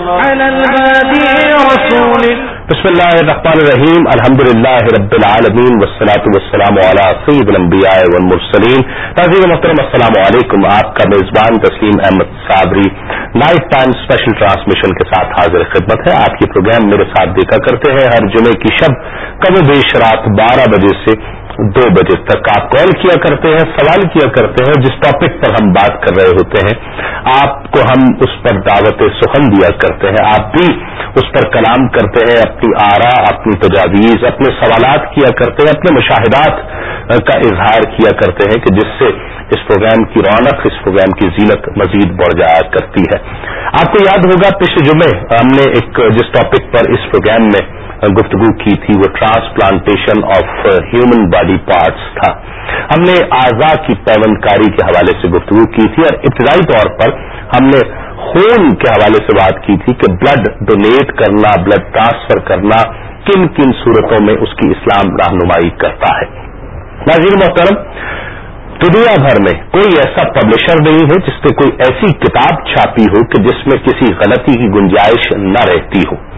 بسم اللہ الرحمن الرحیم الحمد للہ رب العالمین وسلاۃ وسلام علیہ سید الانبیاء والمرسلین ناظرین محترم، السلام علیکم. آپ کا میزبان Tasleem Ahmed Sabri night time special transmission کے ساتھ حاضر خدمت ہے. آپ کی پروگرام میرے ساتھ دیکھا کرتے ہیں. ہر جمعے کی شب، کم بیش رات بارہ بجے سے دو بجے تک آپ کال کیا کرتے ہیں، سوال کیا کرتے ہیں، جس ٹاپک پر ہم بات کر رہے ہوتے ہیں، آپ کو ہم اس پر دعوت سخن دیا کرتے ہیں، آپ بھی اس پر کلام کرتے ہیں، اپنی آرا، اپنی تجاویز، اپنے سوالات کیا کرتے ہیں، اپنے مشاہدات کا اظہار کیا کرتے ہیں کہ جس سے اس پروگرام کی رونق، اس پروگرام کی زینت مزید بڑھ جایا کرتی ہے۔ آپ کو یاد ہوگا پچھلے جمعے ہم نے ایک، جس ٹاپک پر اس پروگرام میں گفتگو کی تھی، وہ transplantation of human body parts تھا۔ ہم نے اعضا کی پیون کاری کے حوالے سے گفتگو کی تھی اور ابتدائی طور پر ہم نے خون کے حوالے سے بات کی تھی کہ بلڈ ڈونیٹ کرنا بلڈ ٹرانسفر کرنا کن کن صورتوں میں اس کی اسلام رہنمائی کرتا ہے۔ ناظرین محترم، دنیا بھر میں کوئی ایسا پبلشر نہیں ہے جس نے کوئی ایسی کتاب چھاپی ہو کہ جس میں کسی غلطی کی گنجائش نہ رہتی ہو۔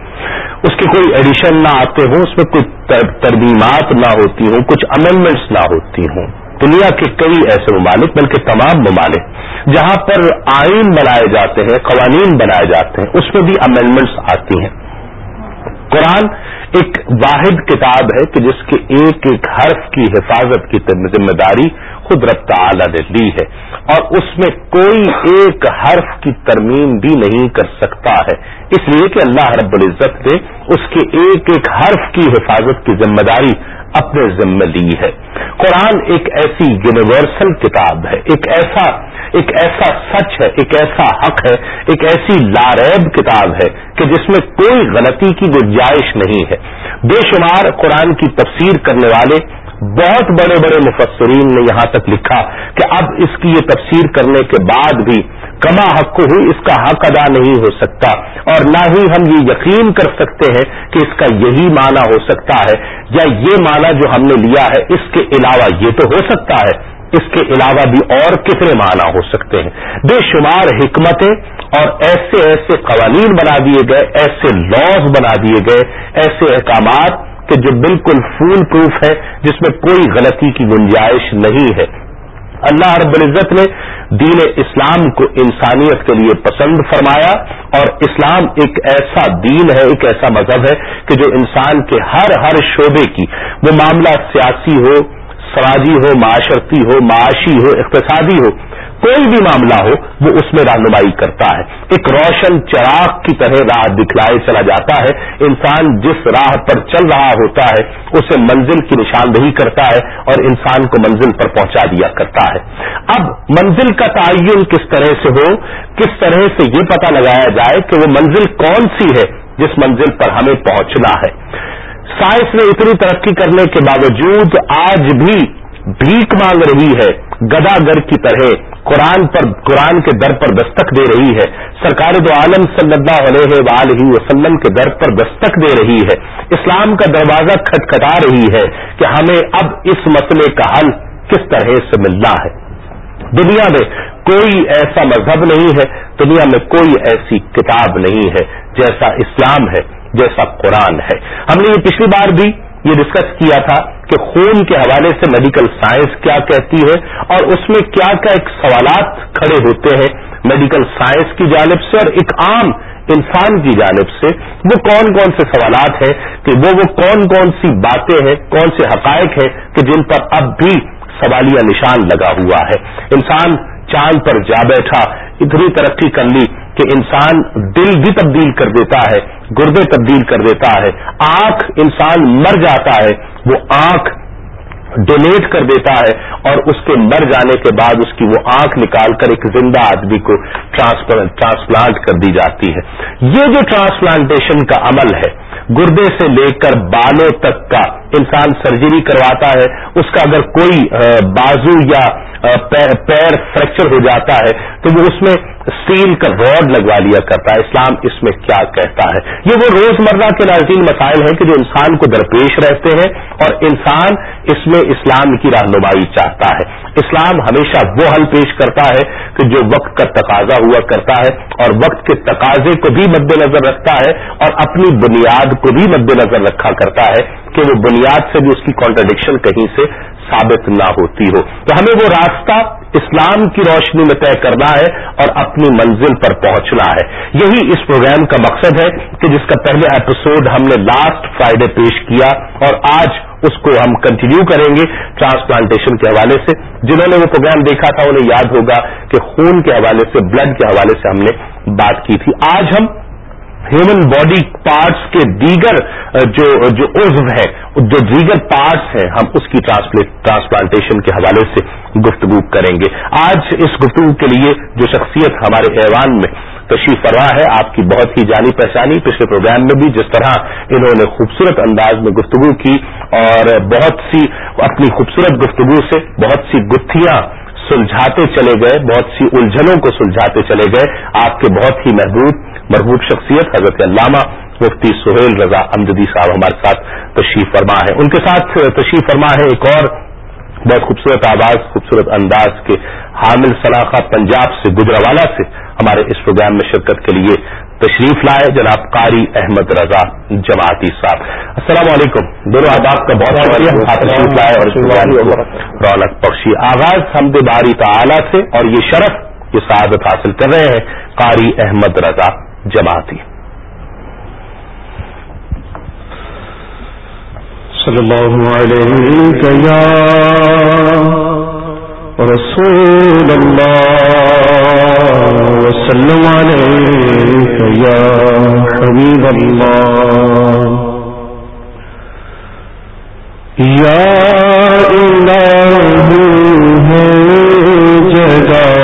اس کے کوئی ایڈیشن نہ آتے ہوں، اس میں کوئی ترمیمات نہ ہوتی ہوں، کچھ امینڈمنٹس نہ ہوتی ہوں۔ دنیا کے کئی ایسے ممالک، بلکہ تمام ممالک، جہاں پر آئین بنائے جاتے ہیں، قوانین بنائے جاتے ہیں، اس میں بھی امینڈمنٹس آتی ہیں۔ قرآن ایک واحد کتاب ہے کہ جس کے ایک ایک حرف کی حفاظت کی ذمہ داری خود رب تعالی نے لی ہے اور اس میں کوئی ایک حرف کی ترمیم بھی نہیں کر سکتا ہے۔ اس لیے کہ اللہ رب العزت نے اس کے ایک ایک حرف کی حفاظت کی ذمہ داری اپنے ذمہ لی ہے۔ قرآن ایک ایسی یونیورسل کتاب ہے، ایک ایسا ایک ایسا سچ ہے، ایک ایسا حق ہے، ایک ایسی لاریب کتاب ہے کہ جس میں کوئی غلطی کی گنجائش نہیں ہے۔ بے شمار قرآن کی تفسیر کرنے والے بہت بڑے بڑے مفسرین نے یہاں تک لکھا کہ اب اس کی یہ تفسیر کرنے کے بعد بھی کما حق ہوئی اس کا حق ادا نہیں ہو سکتا اور نہ ہی ہم یہ یقین کر سکتے ہیں کہ اس کا یہی معنی ہو سکتا ہے۔ یا یہ معنی جو ہم نے لیا ہے، اس کے علاوہ یہ تو ہو سکتا ہے۔ اس کے علاوہ بھی اور کتنے معنی ہو سکتے ہیں؟ بے شمار حکمتیں اور ایسے ایسے قوانین بنا دیے گئے، ایسے لاز بنا دیے گئے، ایسے احکامات کہ جو بالکل فول پروف ہے جس میں کوئی غلطی کی گنجائش نہیں ہے۔ اللہ رب العزت نے دین اسلام کو انسانیت کے لیے پسند فرمایا اور اسلام ایک ایسا دین ہے، ایک ایسا مذہب ہے کہ جو انسان کے ہر ہر شعبے کی، وہ معاملہ سیاسی ہو سماجی ہو، معاشرتی ہو، معاشی ہو، اقتصادی ہو، کوئی بھی معاملہ ہو، وہ اس میں رہنمائی کرتا ہے۔ ایک روشن چراغ کی طرح راہ دکھلائے چلا جاتا ہے۔ انسان جس راہ پر چل رہا ہوتا ہے، اسے منزل کی نشاندہی کرتا ہے اور انسان کو منزل پر پہنچا دیا کرتا ہے۔ اب منزل کا تعین کس طرح سے ہو، کس طرح سے یہ پتا لگایا جائے کہ وہ منزل کون سی ہے جس منزل پر ہمیں پہنچنا ہے۔ سائنس نے اتنی ترقی کرنے کے باوجود آج بھی بھیک مانگ رہی ہے، گدا گر کی طرح قرآن پر، قرآن کے در پر دستک دے رہی ہے۔ سرکار دو عالم صلی اللہ علیہ وآلہ وسلم کے در پر دستک دے رہی ہے۔ اسلام کا دروازہ کھٹکھٹا رہی ہے کہ ہمیں اب اس مسئلے کا حل کس طرح سے ملنا ہے۔ دنیا میں کوئی ایسا مذہب نہیں ہے، دنیا میں کوئی ایسی کتاب نہیں ہے جیسا اسلام ہے۔ جیسا قرآن ہے۔ ہم نے یہ پچھلی بار بھی یہ ڈسکس کیا تھا کہ خون کے حوالے سے میڈیکل سائنس کیا کہتی ہے اور اس میں کیا کیا ایک سوالات کھڑے ہوتے ہیں۔ میڈیکل سائنس کی جانب سے اور ایک عام انسان کی جانب سے وہ کون کون سے سوالات ہیں کہ وہ وہ کون کون سی باتیں ہیں، کون سے حقائق ہیں کہ جن پر اب بھی سوالیہ نشان لگا ہوا ہے۔ انسان چاند پر جا بیٹھا، اتنی ترقی کر لی۔ کہ انسان دل بھی تبدیل کر دیتا ہے، گردے تبدیل کر دیتا ہے، آنکھ انسان مر جاتا ہے، وہ آنکھ ڈونیٹ کر دیتا ہے اور اس کے مر جانے کے بعد اس کی وہ آنکھ نکال کر ایک زندہ آدمی کو ٹرانسپلانٹ کر دی جاتی ہے۔ یہ جو ٹرانسپلانٹیشن کا عمل ہے، گردے سے لے کر بالوں تک کا انسان سرجری کرواتا ہے، اس کا اگر کوئی بازو یا پیر فریکچر ہو جاتا ہے، تو وہ اس میں اسٹیل کا راڈ لگوا لیا کرتا ہے۔ اسلام اس میں کیا کہتا ہے؟ یہ وہ روزمرہ کے ناظرین مسائل ہیں کہ جو انسان کو درپیش رہتے ہیں اور انسان اس میں اسلام کی رہنمائی چاہتا ہے۔ اسلام ہمیشہ وہ حل پیش کرتا ہے کہ جو وقت کا تقاضا ہوا کرتا ہے اور وقت کے تقاضے کو بھی مد نظر رکھتا ہے اور اپنی بنیاد کو بھی مد نظر رکھا کرتا ہے کہ وہ بنیاد سے بھی اس کی کانٹرڈکشن کہیں سے ثابت نہ ہوتی ہو۔ تو ہمیں وہ راستہ اسلام کی روشنی میں طے کرنا ہے اور اپنی منزل پر پہنچنا ہے۔ یہی اس پروگرام کا مقصد ہے کہ جس کا پہلے ایپیسوڈ ہم نے لاسٹ فرائیڈے پیش کیا اور آج اس کو ہم کنٹینیو کریں گے ٹرانسپلانٹیشن کے حوالے سے۔ جنہوں نے وہ پروگرام دیکھا تھا انہیں یاد ہوگا کہ خون کے حوالے سے بلڈ کے حوالے سے ہم نے بات کی تھی۔ آج ہم ہیومن باڈی پارٹس کے دیگر جو جو عزو ہے، جو دیگر پارٹس ہیں، ہم اس کی ٹرانسپلانٹیشن کے حوالے سے گفتگو کریں گے۔ آج اس گفتگو کے لیے جو شخصیت ہمارے ایوان میں تشریف فرما ہے، آپ کی بہت ہی جانی پہچانی، پچھلے پروگرام میں بھی جس طرح انہوں نے خوبصورت انداز میں گفتگو کی اور بہت سی اپنی خوبصورت گفتگو سے بہت سی گتھیاں سلجھاتے چلے گئے، بہت سی الجھنوں کو سلجھاتے چلے گئے، آپ کے بہت ہی محبوب مربوط شخصیت حضرت علامہ مفتی سہیل رضا امجدی صاحب ہمارے ساتھ تشریف فرما ہے ان کے ساتھ تشریف فرما ہے ایک اور بہت خوبصورت آواز خوبصورت انداز کے حامل صلاحہ پنجاب سے گجراوالا سے ہمارے اس پروگرام میں شرکت کے لیے تشریف لائے جناب قاری احمد رضا جماعتی صاحب۔ السلام علیکم۔ دونوں آداب کا بہت شکریہ۔ آپ تشریف لائے اور رونق بخشی۔ آغاز حمد باری تعالی سے اور یہ شرف یہ سعادت حاصل کر رہے ہیں قاری احمد رضا۔ جماعتی صلی اللہ علیہ یا رسول اللہ وسلم علیہ یا حبیب اللہ۔ یا الہی ہے جگہ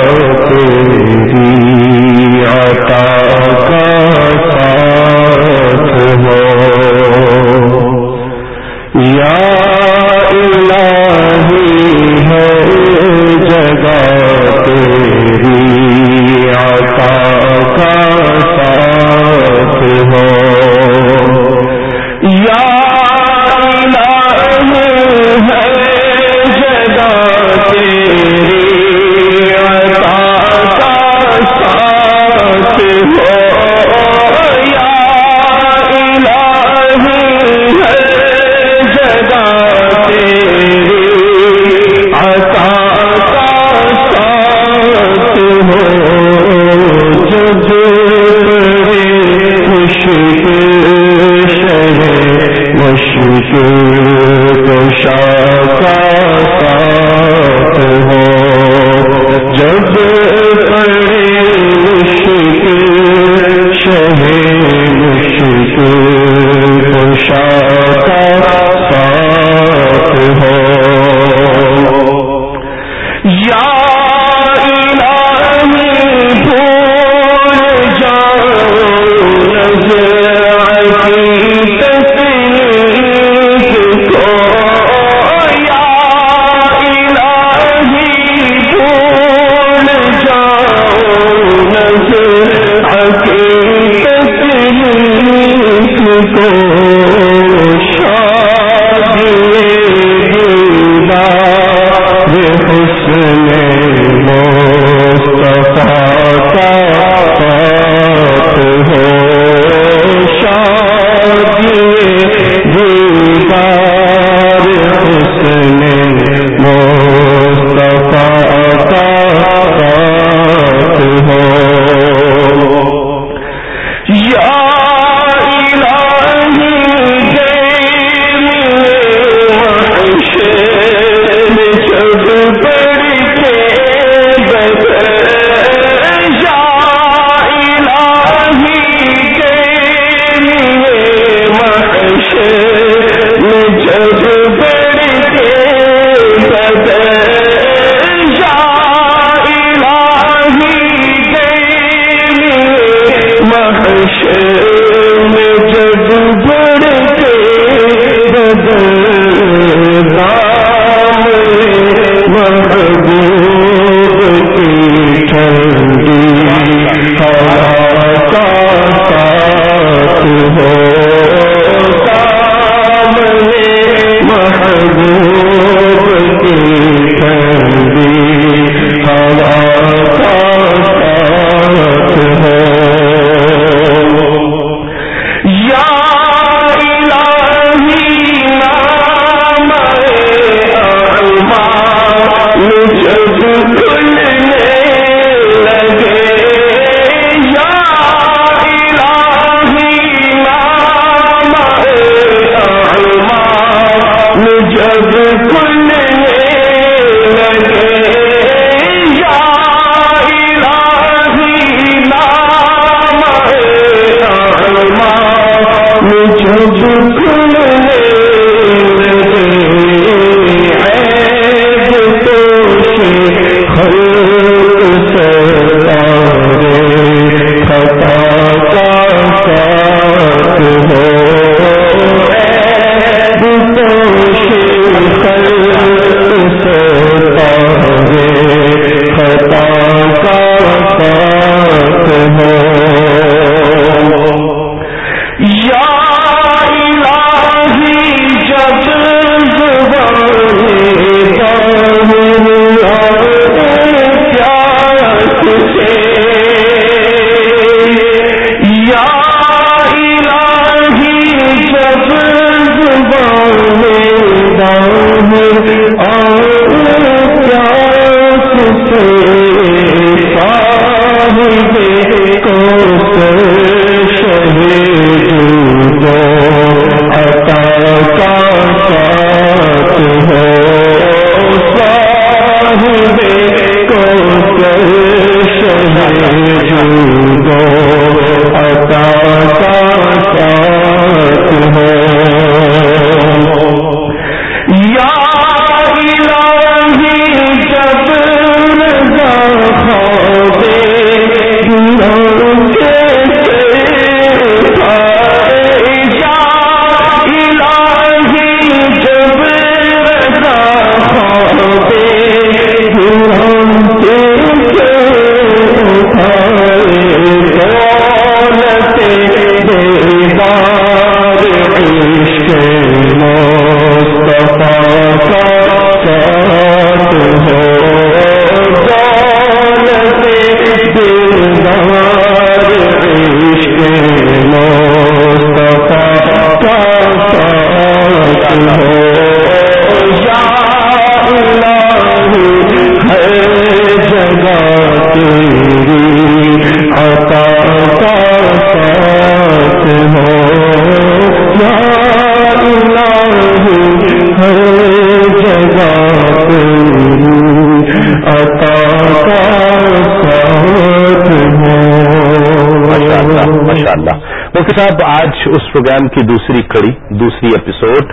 ڈاکٹر صاحب آج اس پروگرام کی دوسری کڑی دوسری ایپیسوڈ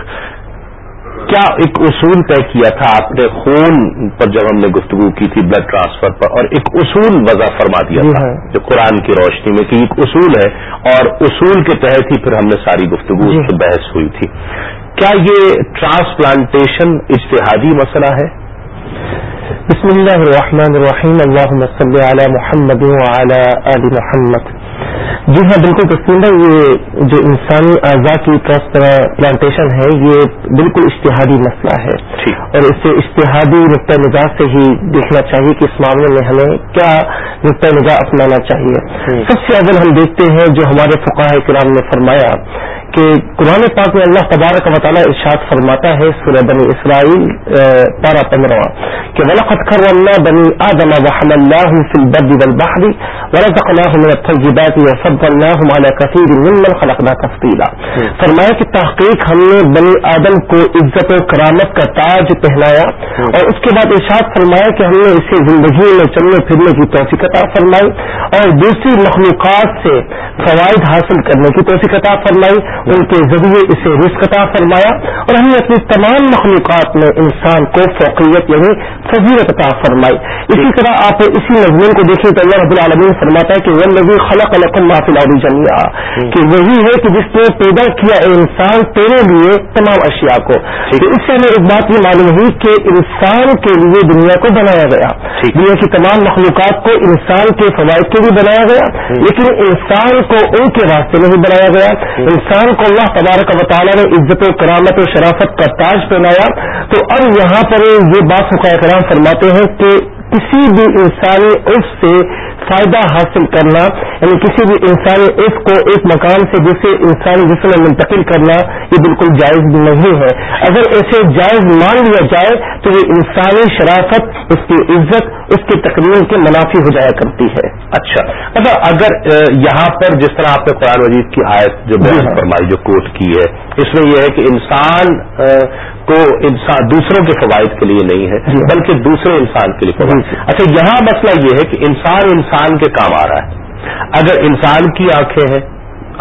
کیا ایک اصول طے کیا تھا؟ آپ نے خون پر جب ہم نے گفتگو کی تھی بلڈ ٹرانسفر پر اور ایک اصول وضع فرما دیا جی تھا ہاں۔ جو قرآن کی روشنی میں کہ ایک اصول ہے اور اصول کے تحت ہی پھر ہم نے ساری گفتگو جی اس ہاں۔ پر بحث ہوئی تھی۔ کیا یہ ٹرانسپلانٹیشن اجتہادی مسئلہ ہے؟ بسم اللہ الرحمن الرحیم۔ اللہ علی محمد وعلی آل محمد۔ جی ہاں بالکل تسکندہ یہ جو انسانی اعضاء کی ٹرانس پلانٹیشن ہے یہ بالکل اشتہادی مسئلہ ہے۔ اور اسے اشتہادی نقطۂ نگاہ سے ہی دیکھنا چاہیے کہ اس معاملے میں ہمیں کیا نقطۂ نگاہ اپنانا چاہیے۔ سب سے اول ہم دیکھتے ہیں جو ہمارے فقاہ کرام نے فرمایا کہ قرآن پاک میں اللہ تبارک و ارشاد فرماتا ہے سورہ بنی اسرائیل پارہ پندرہ کہ ولاقت خر بنی آدم وحم اللہ فی البر والبحر ورزقناهم من الطيبات وفضلناهم على كثير ممن خلقنا تفضيلا. فرمایا کہ تحقیق ہم نے بنی آدم کو عزت و کرامت کا تاج پہنایا اور اس کے بعد ارشاد فرمایا کہ ہم نے اسے زندگی میں چلنے پھرنے کی توفیق عطا فرمائی اور دوسری مخلوقات سے فوائد حاصل کرنے کی توفیق عطا فرمائی ان کے ذریعے اسے رزق عطا فرمایا اور ہم نے اپنی تمام مخلوقات میں انسان کو فوقیت یعنی فضیلت عطا فرمائی۔ اسی طرح آپ اسی مضمون کو دیکھیں تو اللہ رب العالمین فرماتا ہے کہ وہ نبی محفل القلافی جمیا کہ وہی ہے کہ جس نے پیدا کیا انسان تیرے لیے تمام اشیاء کو۔ تو اس سے ہمیں ایک بات یہ معلوم ہوئی کہ انسان کے لیے دنیا کو بنایا گیا۔ دنیا کی تمام مخلوقات کو انسان کے فوائد کے لیے بنایا گیا لیکن انسان کو ان کے واسطے نہیں بنایا گیا۔ انسان کو اللہ تبارک و تعالیٰ نے عزت و کرامت و شرافت کا تاج پہنایا تو اب یہاں پر یہ بات حقائق کرام فرماتے ہیں کہ کسی بھی انسانی عرف سے فائدہ حاصل کرنا یعنی کسی بھی انسانی عرف کو ایک مکان سے دوسرے انسانی جسم میں منتقل کرنا یہ بالکل جائز نہیں ہے۔ اگر اسے جائز مان لیا جائے تو یہ انسانی شرافت اس کی عزت اس کی تقریر کے منافی ہو جایا کرتی ہے۔ اچھا۔ اچھا اگر یہاں پر جس طرح آپ نے قرآن وزیر کی آیت جو بحث جی ہاں۔ فرمائی جو کوٹ کی ہے اس میں یہ ہے کہ انسان کو انسان دوسروں کے فوائد کے لیے نہیں ہے جی. بلکہ دوسرے انسان کے لیے جی. فوائد اچھا یہاں مسئلہ یہ ہے کہ انسان انسان کے کام آ رہا ہے۔ اگر انسان کی آنکھیں ہیں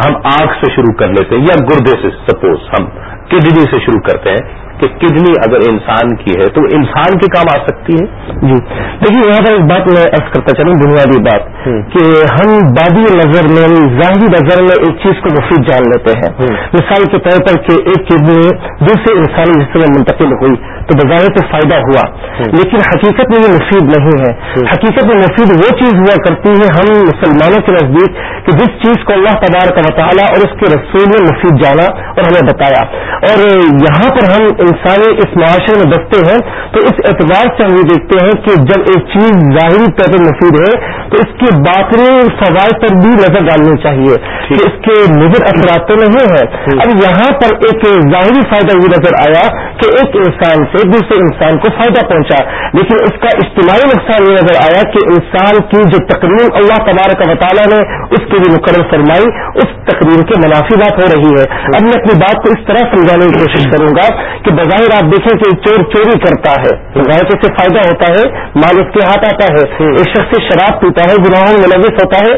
ہم آنکھ سے شروع کر لیتے ہیں یا گردے سے سپوز ہم کڈنی سے شروع کرتے ہیں کہ کڈنی اگر انسان کی ہے تو انسان کے کام آ سکتی ہے۔ جی۔ دیکھیے یہاں پر ایک بات میں عرض کرتا چلوں بنیادی بات۔ کہ ہم بادی نظر میں ظاہری نظر میں ایک چیز کو مفید جان لیتے ہیں۔ مثال کے طور پر کہ ایک کڈنی دوسرے انسانی حصے میں منتقل ہوئی تو بظاہر تو فائدہ ہوا۔ لیکن حقیقت میں یہ مفید نہیں ہے۔ حقیقت میں مفید وہ چیز ہوا کرتی ہے ہم مسلمانوں کے نزدیک کہ جس چیز کو اللہ تبار کا مطالعہ اور اس کے رسول نے مفید جانا اور ہمیں بتایا۔ اور یہاں پر ہم انسانی اس معاشرے میں بستے ہیں تو اس اعتبار سے ہم یہ دیکھتے ہیں کہ جب ایک چیز ظاہری طور پر مفید ہے تو اس کے باقی فوائد پر بھی نظر ڈالنی چاہیے کہ اس کے مضر اثرات تو نہیں ہیں۔ اب یہاں پر ایک ظاہری فائدہ یہ نظر آیا کہ ایک انسان سے دوسرے انسان کو فائدہ پہنچا۔ لیکن اس کا اجتماعی نقصان یہ نظر آیا کہ انسان کی جو تقریم اللہ تبارک کا تعالیٰ نے اس کے لیے مقرر فرمائی اس تقریم کے منافی بات ہو رہی ہے۔ اب میں اپنی بات کو اس طرح سمجھانے کی کوشش کروں گا کہ بظاہر آپ دیکھیں کہ چور چوری کرتا ہے۔ غائب سے فائدہ ہوتا ہے مال اس کے ہاتھ آتا ہے۔ ایک شخص سے شراب پیتا ہے گناہوں میں ملوث ہوتا ہے۔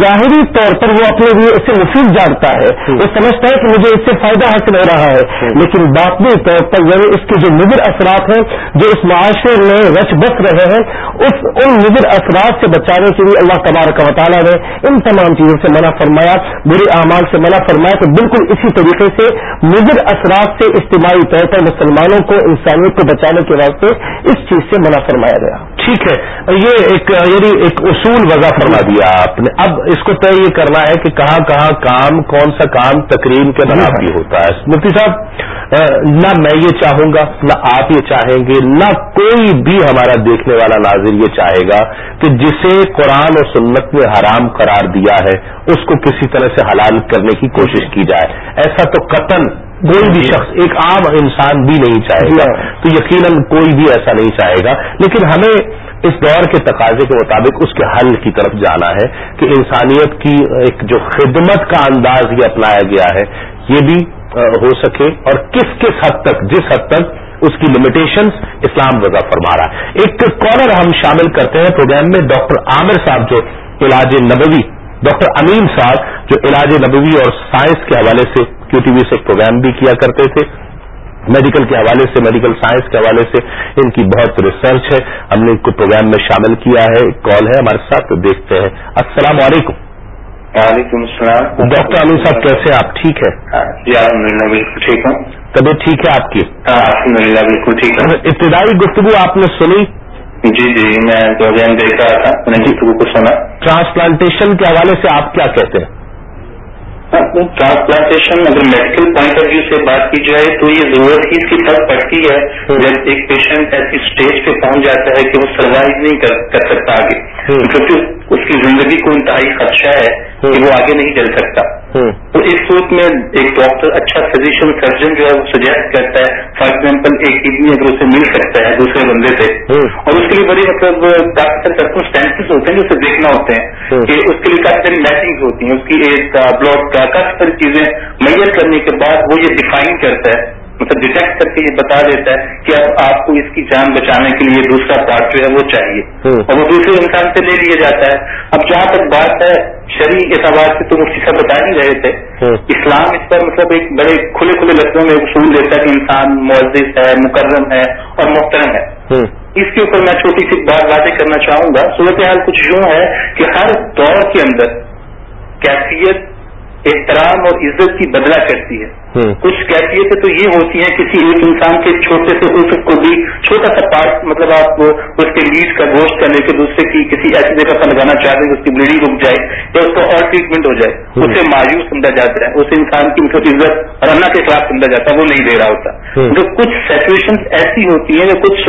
ظاہری طور پر وہ اپنے لیے اسے مفید جانتا ہے۔ وہ سمجھتا ہے کہ مجھے اس سے فائدہ حاصل ہو رہا ہے۔ لیکن باطنی طور پر یعنی اس کے جو نظر اثرات ہیں جو اس معاشرے میں رچ بس رہے ہیں اس ان نظر اثرات سے بچانے کے لیے اللہ تبارک و تعالیٰ نے ان تمام چیزوں سے منع فرمایا برے اعمال سے منع فرمایا۔ تو بالکل اسی طریقے سے نظر اثرات سے اجتماعی طور پر مسلمانوں کو انسانیت کو بچانے کے واسطے اس چیز سے منع فرمایا گیا۔ ٹھیک ہے، یہ ایک یعنی ایک اصول وضع فرما دیا آپ نے۔ اب اس کو طے یہ کرنا ہے کہ کہاں کہاں کام، کون سا کام تقریم کے بھی ہوتا ہے۔ مفتی صاحب نہ میں یہ چاہوں گا، نہ آپ یہ چاہیں گے، نہ کوئی بھی ہمارا دیکھنے والا ناظر یہ چاہے گا کہ جسے قرآن اور سنت نے حرام قرار دیا ہے، اس کو کسی طرح سے حلال کرنے کی کوشش کی جائے۔ ایسا تو قتل کوئی بھی شخص ایک عام انسان بھی نہیں چاہے گا۔ تو یقیناً کوئی بھی ایسا نہیں چاہے گا۔ لیکن ہمیں اس دور کے تقاضے کے مطابق اس کے حل کی طرف جانا ہے کہ انسانیت کی ایک جو خدمت کا انداز یہ اپنایا گیا ہے یہ بھی ہو سکے۔ اور کس کس حد تک جس حد تک اس کی لمیٹیشن اسلام رضا فرما رہا ہے۔ ایک کالر ہم شامل کرتے ہیں پروگرام میں ڈاکٹر عامر صاحب جو علاج نبوی امین صاحب جو علاج نبوی اور سائنس کے حوالے سے کیو ٹی وی سے پروگرام بھی کیا کرتے تھے میڈیکل کے حوالے سے میڈیکل سائنس کے حوالے سے ان کی بہت ریسرچ ہے ہم نے ان کو پروگرام میں شامل کیا ہے کال ہے ہمارے ساتھ دیکھتے ہیں۔ السلام علیکم۔ وعلیکم السلام۔ ڈاکٹر امین صاحب کیسے آپ؟ ٹھیک ہے؟ جی الحمد للہ بالکل ٹھیک ہوں۔ طبیعت ٹھیک ہے آپ کی؟ ہاں الحمد للہ بالکل ٹھیک ہوں۔ ابتدائی گفتگو آپ نے سنی۔ جی جی میں پروگرام دیکھ رہا تھا میں نے گفتگو کو سنا۔ ٹرانسپلانٹیشن کے حوالے سے آپ کیا کہتے ہیں؟ ٹرانسپلانٹیشن اگر میڈیکل پوائنٹ آف ویو سے بات کی جائے تو یہ ضرورت ہی اس کی تب پڑتی ہے۔ جب ایک پیشنٹ ایسی اسٹیج پہ پہنچ جاتا ہے کہ وہ سروائو نہیں کر کر سکتا آگے کیونکہ اس کی زندگی کو انتہائی خدشہ ہے کہ وہ آگے نہیں چل سکتا۔ تو اس صورت میں ایک ڈاکٹر اچھا فزیشین سرجن جو ہے وہ سجیسٹ کرتا ہے فار ایگزامپل ایک کڈنی اگر اسے مل سکتا ہے دوسرے بندے سے اور اس کے لیے بڑی مطلب کافی سارے سرکمسٹانس ہوتے ہیں جو اسے دیکھنا ہوتے ہیں کہ اس کے لیے کافی ساری میچنگ ہوتی ہیں۔ اس کی ایج کا بلڈ کا کافی ساری چیزیں میئر کرنے کے بعد وہ یہ ڈیفائن کرتا ہے۔ مطلب ڈیٹیکٹ کر کے یہ بتا دیتا ہے کہ اب آپ کو اس کی جان بچانے کے لیے دوسرا پارٹ جو ہے وہ چاہیے۔ اور وہ دوسرے انسان سے لے لیا جاتا ہے۔ اب جہاں تک بات ہے شرعی اعتبار سے تو مفتی صاحب بتا ہی رہے تھے۔ اسلام اس پر مطلب ایک بڑے کھلے کھلے لفظوں میں اصول دیتا ہے کہ انسان معزز ہے مکرم ہے اور محترم ہے۔ اس کے اوپر میں چھوٹی سی بات واضح کرنا چاہوں گا۔ صورتحال کچھ یوں ہے کہ ہر دور کے اندر کیفیت احترام اور عزت کی بدلا کرتی ہے۔ کچھ کیفیتیں تو یہ ہوتی ہیں کسی ایک انسان کے چھوٹے سے عزت کو بھی چھوٹا سا پارٹ مطلب آپ اس کے لیڈ کا گوشت کا لے کے دوسرے کی کسی ایسی جگہ پر لگانا چاہتے ہیں کہ اس کی بلیڈنگ رک جائے یا اس کو اور ٹریٹمنٹ ہو جائے اسے مایوس سمجھا جاتا ہے اس انسان کی مطلب عزت اور اللہ کے خلاف سمجھا جاتا ہے وہ نہیں دے رہا ہوتا۔ تو کچھ سچویشن ایسی ہوتی ہیں یا کچھ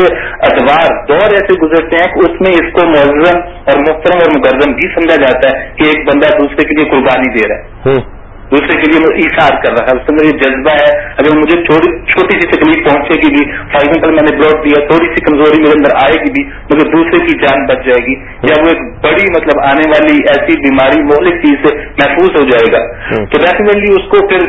ادوار دور ایسے گزرتے ہیں کہ اس میں اس کو معذم اور محترم اور مقدم بھی سمجھا جاتا ہے کہ ایک بندہ دوسرے کے لیے قربانی دے رہا ہے۔ دوسرے کے لیے اشار کر رہا ہے۔ اس یہ جذبہ ہے۔ اگر مجھے چھوٹی سی تکلیف پہنچے گی بھی فار ایگزامپل میں نے بلڈ دیا تھوڑی سی کمزوری میرے اندر آئے گی بھی مگر دوسرے کی جان بچ جائے گی۔ یا وہ ایک بڑی مطلب آنے والی ایسی بیماری مہلک چیز سے محفوظ ہو جائے گا۔ تو ڈیفینیٹلی اس کو پھر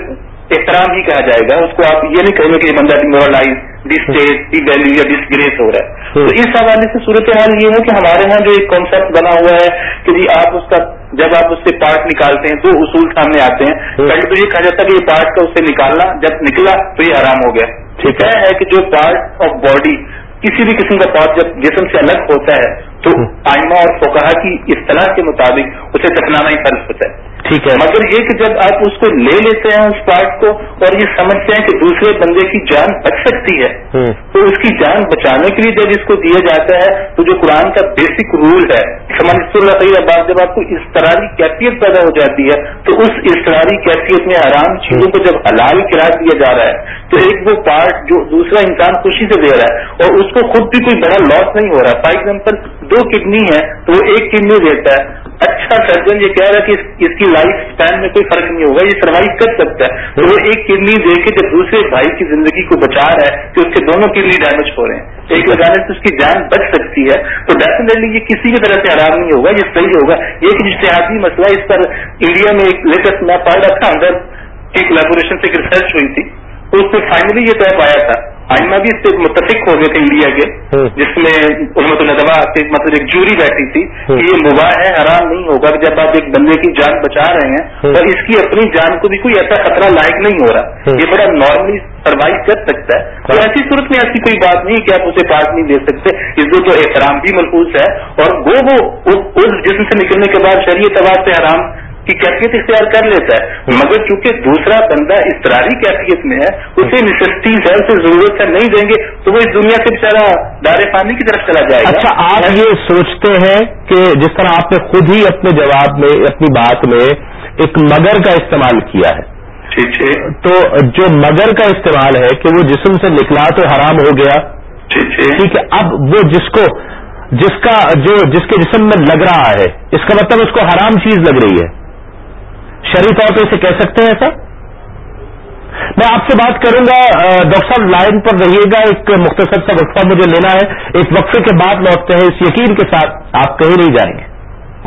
احترام ہی کہا جائے گا۔ اس کو آپ یہ نہیں کہیں گے کہ یہ بندہ ڈیمورلائز ڈس ڈی ویلو یا ڈس گریس ہو رہا ہے۔ تو اس حوالے سے صورتحال یہ ہے کہ ہمارے یہاں جو ایک کانسیپٹ بنا ہوا ہے کہ جی آپ اس کا جب آپ اس سے پارٹ نکالتے ہیں تو اصول سامنے آتے ہیں۔ پہلے تو یہ کہا جاتا ہے کہ یہ پارٹ کا اس سے نکالنا جب نکلا تو یہ آرام ہو گیا۔ ٹھیک ہے۔ کہ جو پارٹ آف باڈی کسی بھی قسم کا پارٹ جب جسم سے الگ ہوتا ہے تو آئمہ اور فوکہ کی اصطلاح کے مطابق اسے دفنانا ہی فرض ہوتا ہے۔ ٹھیک ہے۔ مگر یہ کہ جب آپ اس کو لے لیتے ہیں اس پارٹ کو اور یہ سمجھتے ہیں کہ دوسرے بندے کی جان بچ سکتی ہے تو اس کی جان بچانے کے لیے جب اس کو دیا جاتا ہے تو جو قرآن کا بیسک رول ہے سمجھ اللہ صحیح بعض جب آپ کو استراری کیفیت پیدا ہو جاتی ہے تو اس استراری کیفیت میں آرام چیزوں کو جب حلال قرار دیا جا رہا ہے تو ایک وہ پارٹ جو دوسرا انسان خوشی سے دے رہا ہے اور اس کو خود بھی کوئی بڑا لاس نہیں ہو رہا۔ فار ایگزامپل دو کڈنی ہے تو وہ ایک کڈنی دیتا ہے۔ اچھا سرجن یہ کہہ رہا ہے کہ اس کی لائف اسپین میں کوئی فرق نہیں ہوگا، یہ سروائو کر سکتا ہے۔ تو وہ ایک کڈنی دے کے جب دوسرے بھائی کی زندگی کو بچا رہا ہے کہ اس کے دونوں کڈنی ڈیمیج ہو رہے ہیں۔ ایک لگانے سے اس کی جان بچ سکتی ہے۔ تو ڈیفینیٹلی یہ کسی بھی طرح سے آرام نہیں ہوگا، یہ صحیح ہوگا۔ یہ ایک اشتہادی مسئلہ اس پر انڈیا میں ایک لیٹسٹ میں پڑھ رہا تھا، اندر ایک لیبوریشن سے ایک ریسرچ ہوئی تھی۔ تو اس میں فائنلی یہ طے پایا تھا۔ آئمہ بھی اس سے متفق ہو گئے تھے انڈیا کے جس میں علمت الدوا سے مطلب ایک جوری بیٹھی تھی کہ یہ مباح ہے حرام نہیں ہوگا۔ جب آپ ایک بندے کی جان بچا رہے ہیں اور اس کی اپنی جان کو بھی کوئی ایسا خطرہ لائق نہیں ہو رہا۔ یہ بڑا نارملی سروائو کر سکتا ہے۔ تو ایسی صورت میں ایسی کوئی بات نہیں کہ آپ اسے پارٹ نہیں دے سکتے۔ اس کو تو احترام بھی ملفوظ ہے۔ اور وہ وہ اس جسم سے نکلنے کے بعد شریع اعتبار سے حرام کی کیفیت اختیار کر لیتا ہے۔ مگر چونکہ دوسرا بندہ اضطراری کیفیت میں ہے اسے نیسٹیز ہے اسے ضرورت ہے نہیں دیں گے تو وہ اس دنیا سے بےچارا دار پانی کی طرف چلا جائے گا۔ اچھا آپ یہ سوچتے ہیں کہ جس طرح آپ نے خود ہی اپنے جواب میں اپنی بات میں ایک مگر کا استعمال کیا ہے۔ ٹھیک ہے تو جو مگر کا استعمال ہے کہ وہ جسم سے نکلا تو حرام ہو گیا۔ ٹھیک ہے اب وہ جس کو جس کا جو جس کے جسم میں لگ رہا ہے اس کا مطلب اس کو حرام چیز لگ رہی ہے۔ شرعی طور پہ اسے کہہ سکتے ہیں ایسا؟ میں آپ سے بات کروں گا ڈاکٹر صاحب، لائن پر رہیے گا، ایک مختصر سا وقفہ مجھے لینا ہے۔ ایک وقفے کے بعد لوٹتے ہیں، اس یقین کے ساتھ آپ کہیں نہیں جائیں گے۔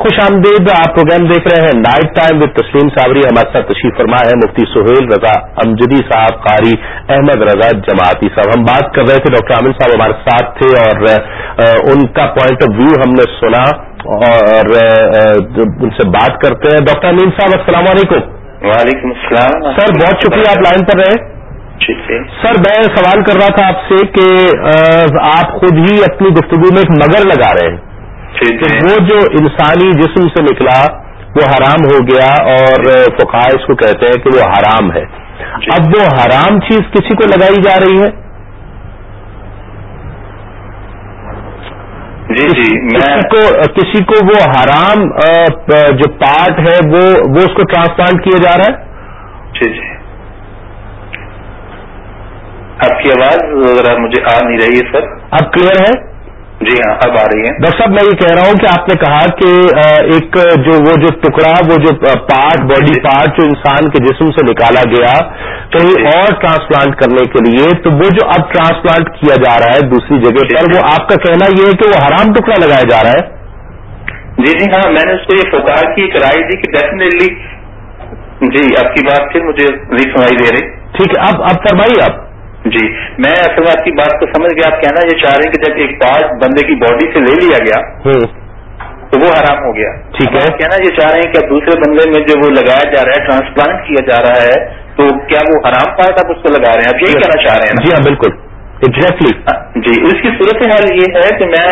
خوش آمدید، آپ پروگرام دیکھ رہے ہیں نائٹ ٹائم وتھ تسلیم صابری، ہمارے ساتھ تشریف فرما ہے مفتی سہیل رضا امجدی صاحب، قاری احمد رضا جماعتی صاحب۔ ہم بات کر رہے تھے ڈاکٹر عامر صاحب ہمارے ساتھ تھے اور ان کا پوائنٹ آف ویو ہم نے سنا۔ اور ان سے بات کرتے ہیں۔ ڈاکٹر امین صاحب السلام علیکم۔ وعلیکم السلام۔ سر بہت شکریہ آپ لائن پر رہے۔ سر میں سوال کر رہا تھا آپ سے کہ آپ خود ہی اپنی گفتگو میں ایک مگر لگا رہے ہیں۔ کہ وہ جو انسانی جسم سے نکلا وہ حرام ہو گیا اور فقائش کو کہتے ہیں کہ وہ حرام ہے۔ اب وہ حرام چیز کسی کو لگائی جا رہی ہے؟ جی جی کسی کو کسی کو وہ حرام جو پارٹ ہے وہ وہ اس کو ٹرانسپلانٹ کیا جا رہا ہے؟ جی جی۔ آپ کی آواز ذرا مجھے آ نہیں رہی ہے سر۔ اب کلیئر ہے؟ جی ہاں اب آ رہی ہے ڈاکٹر صاحب میں یہ کہہ رہا ہوں کہ آپ نے کہا کہ ایک جو وہ جو ٹکڑا وہ جو پارٹ باڈی پارٹ جو انسان کے جسم سے نکالا گیا کہیں جی۔ اور ٹرانسپلانٹ کرنے کے لیے تو وہ جو اب ٹرانسپلانٹ کیا جا رہا ہے دوسری جگہ جی، پر جی۔ وہ آپ کا کہنا یہ ہے کہ وہ حرام ٹکڑا لگایا جا رہا ہے۔ جی جی ہاں میں نے اس کو یہ فکار کی ایک رائے دی کہ ڈیفینیٹلی جی آپ کی بات پھر مجھے سنائی دے رہی۔ ٹھیک ہے اب اب فرمائیے آپ۔ جی میں اصل میں آپ کی بات کو سمجھ گیا آپ کہنا یہ چاہ رہے ہیں کہ جب ایک پارٹ بندے کی باڈی سے لے لیا گیا تو وہ حرام ہو گیا۔ ٹھیک ہے۔ کہنا یہ چاہ رہے ہیں کہ اب دوسرے بندے میں جو وہ لگایا جا رہا ہے ٹرانسپلانٹ کیا جا رہا ہے تو کیا وہ حرام پارٹ آپ اس کو لگا رہے ہیں؟ آپ یہی کہنا چاہ رہے ہیں جی ہاں بالکل۔ ایگزیکٹلی جی اس کی صورت حال یہ ہے کہ میں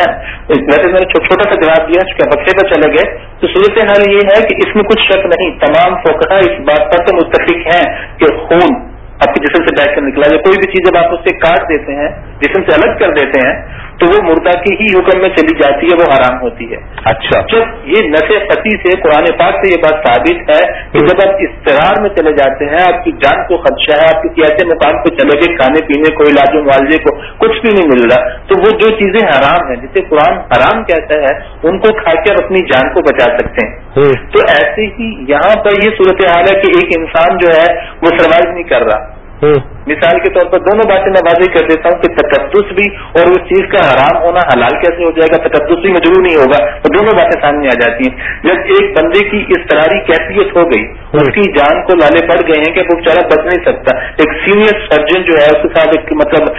ویسے میں نے چھوٹا سا جواب دیا چونکہ بچے پر چلے گئے۔ تو صورت حال یہ ہے کہ اس میں کچھ شک نہیں تمام فوکہ اس بات پر تو متفق ہیں کہ خون آپ کے جسم سے بیٹھ کر نکلا یا کوئی بھی چیز جب آپ اس سے کاٹ دیتے ہیں، جسم سے الگ کر دیتے ہیں تو وہ مردہ کی ہی حکم میں چلی جاتی ہے وہ حرام ہوتی ہے۔ اچھا۔ جب یہ نشے پتی سے قرآن پاک سے یہ بات ثابت ہے کہ جب آپ استرار میں چلے جاتے ہیں آپ کی جان کو خدشہ ہے آپ کسی ایسے مقام پہ چلے گئے کھانے پینے کو علاج و معالجے کو کچھ بھی نہیں مل رہا تو وہ جو چیزیں حرام ہیں جسے قرآن حرام کہتا ہے ان کو کھا کر اپنی جان کو بچا سکتے ہیں۔ تو ایسے ہی یہاں پر یہ صورتحال ہے کہ ایک انسان جو ہے وہ سروائو نہیں کر رہا۔ مثال کے طور پر دونوں باتیں میں واضح کر دیتا ہوں کہ تقدس بھی اور اس چیز کا حرام ہونا حلال کیسے ہو جائے گا؟ تقدس بھی مجرو نہیں ہوگا، تو دونوں باتیں سامنے آ جاتی ہیں۔ جب ایک بندے کی اضطراری کیفیت ہو گئی اس کی جان کو لالے پڑ گئے ہیں کہ وہ بچارا بچ نہیں سکتا۔ ایک سینئر سرجن جو ہے اس کے ساتھ ایک مطلب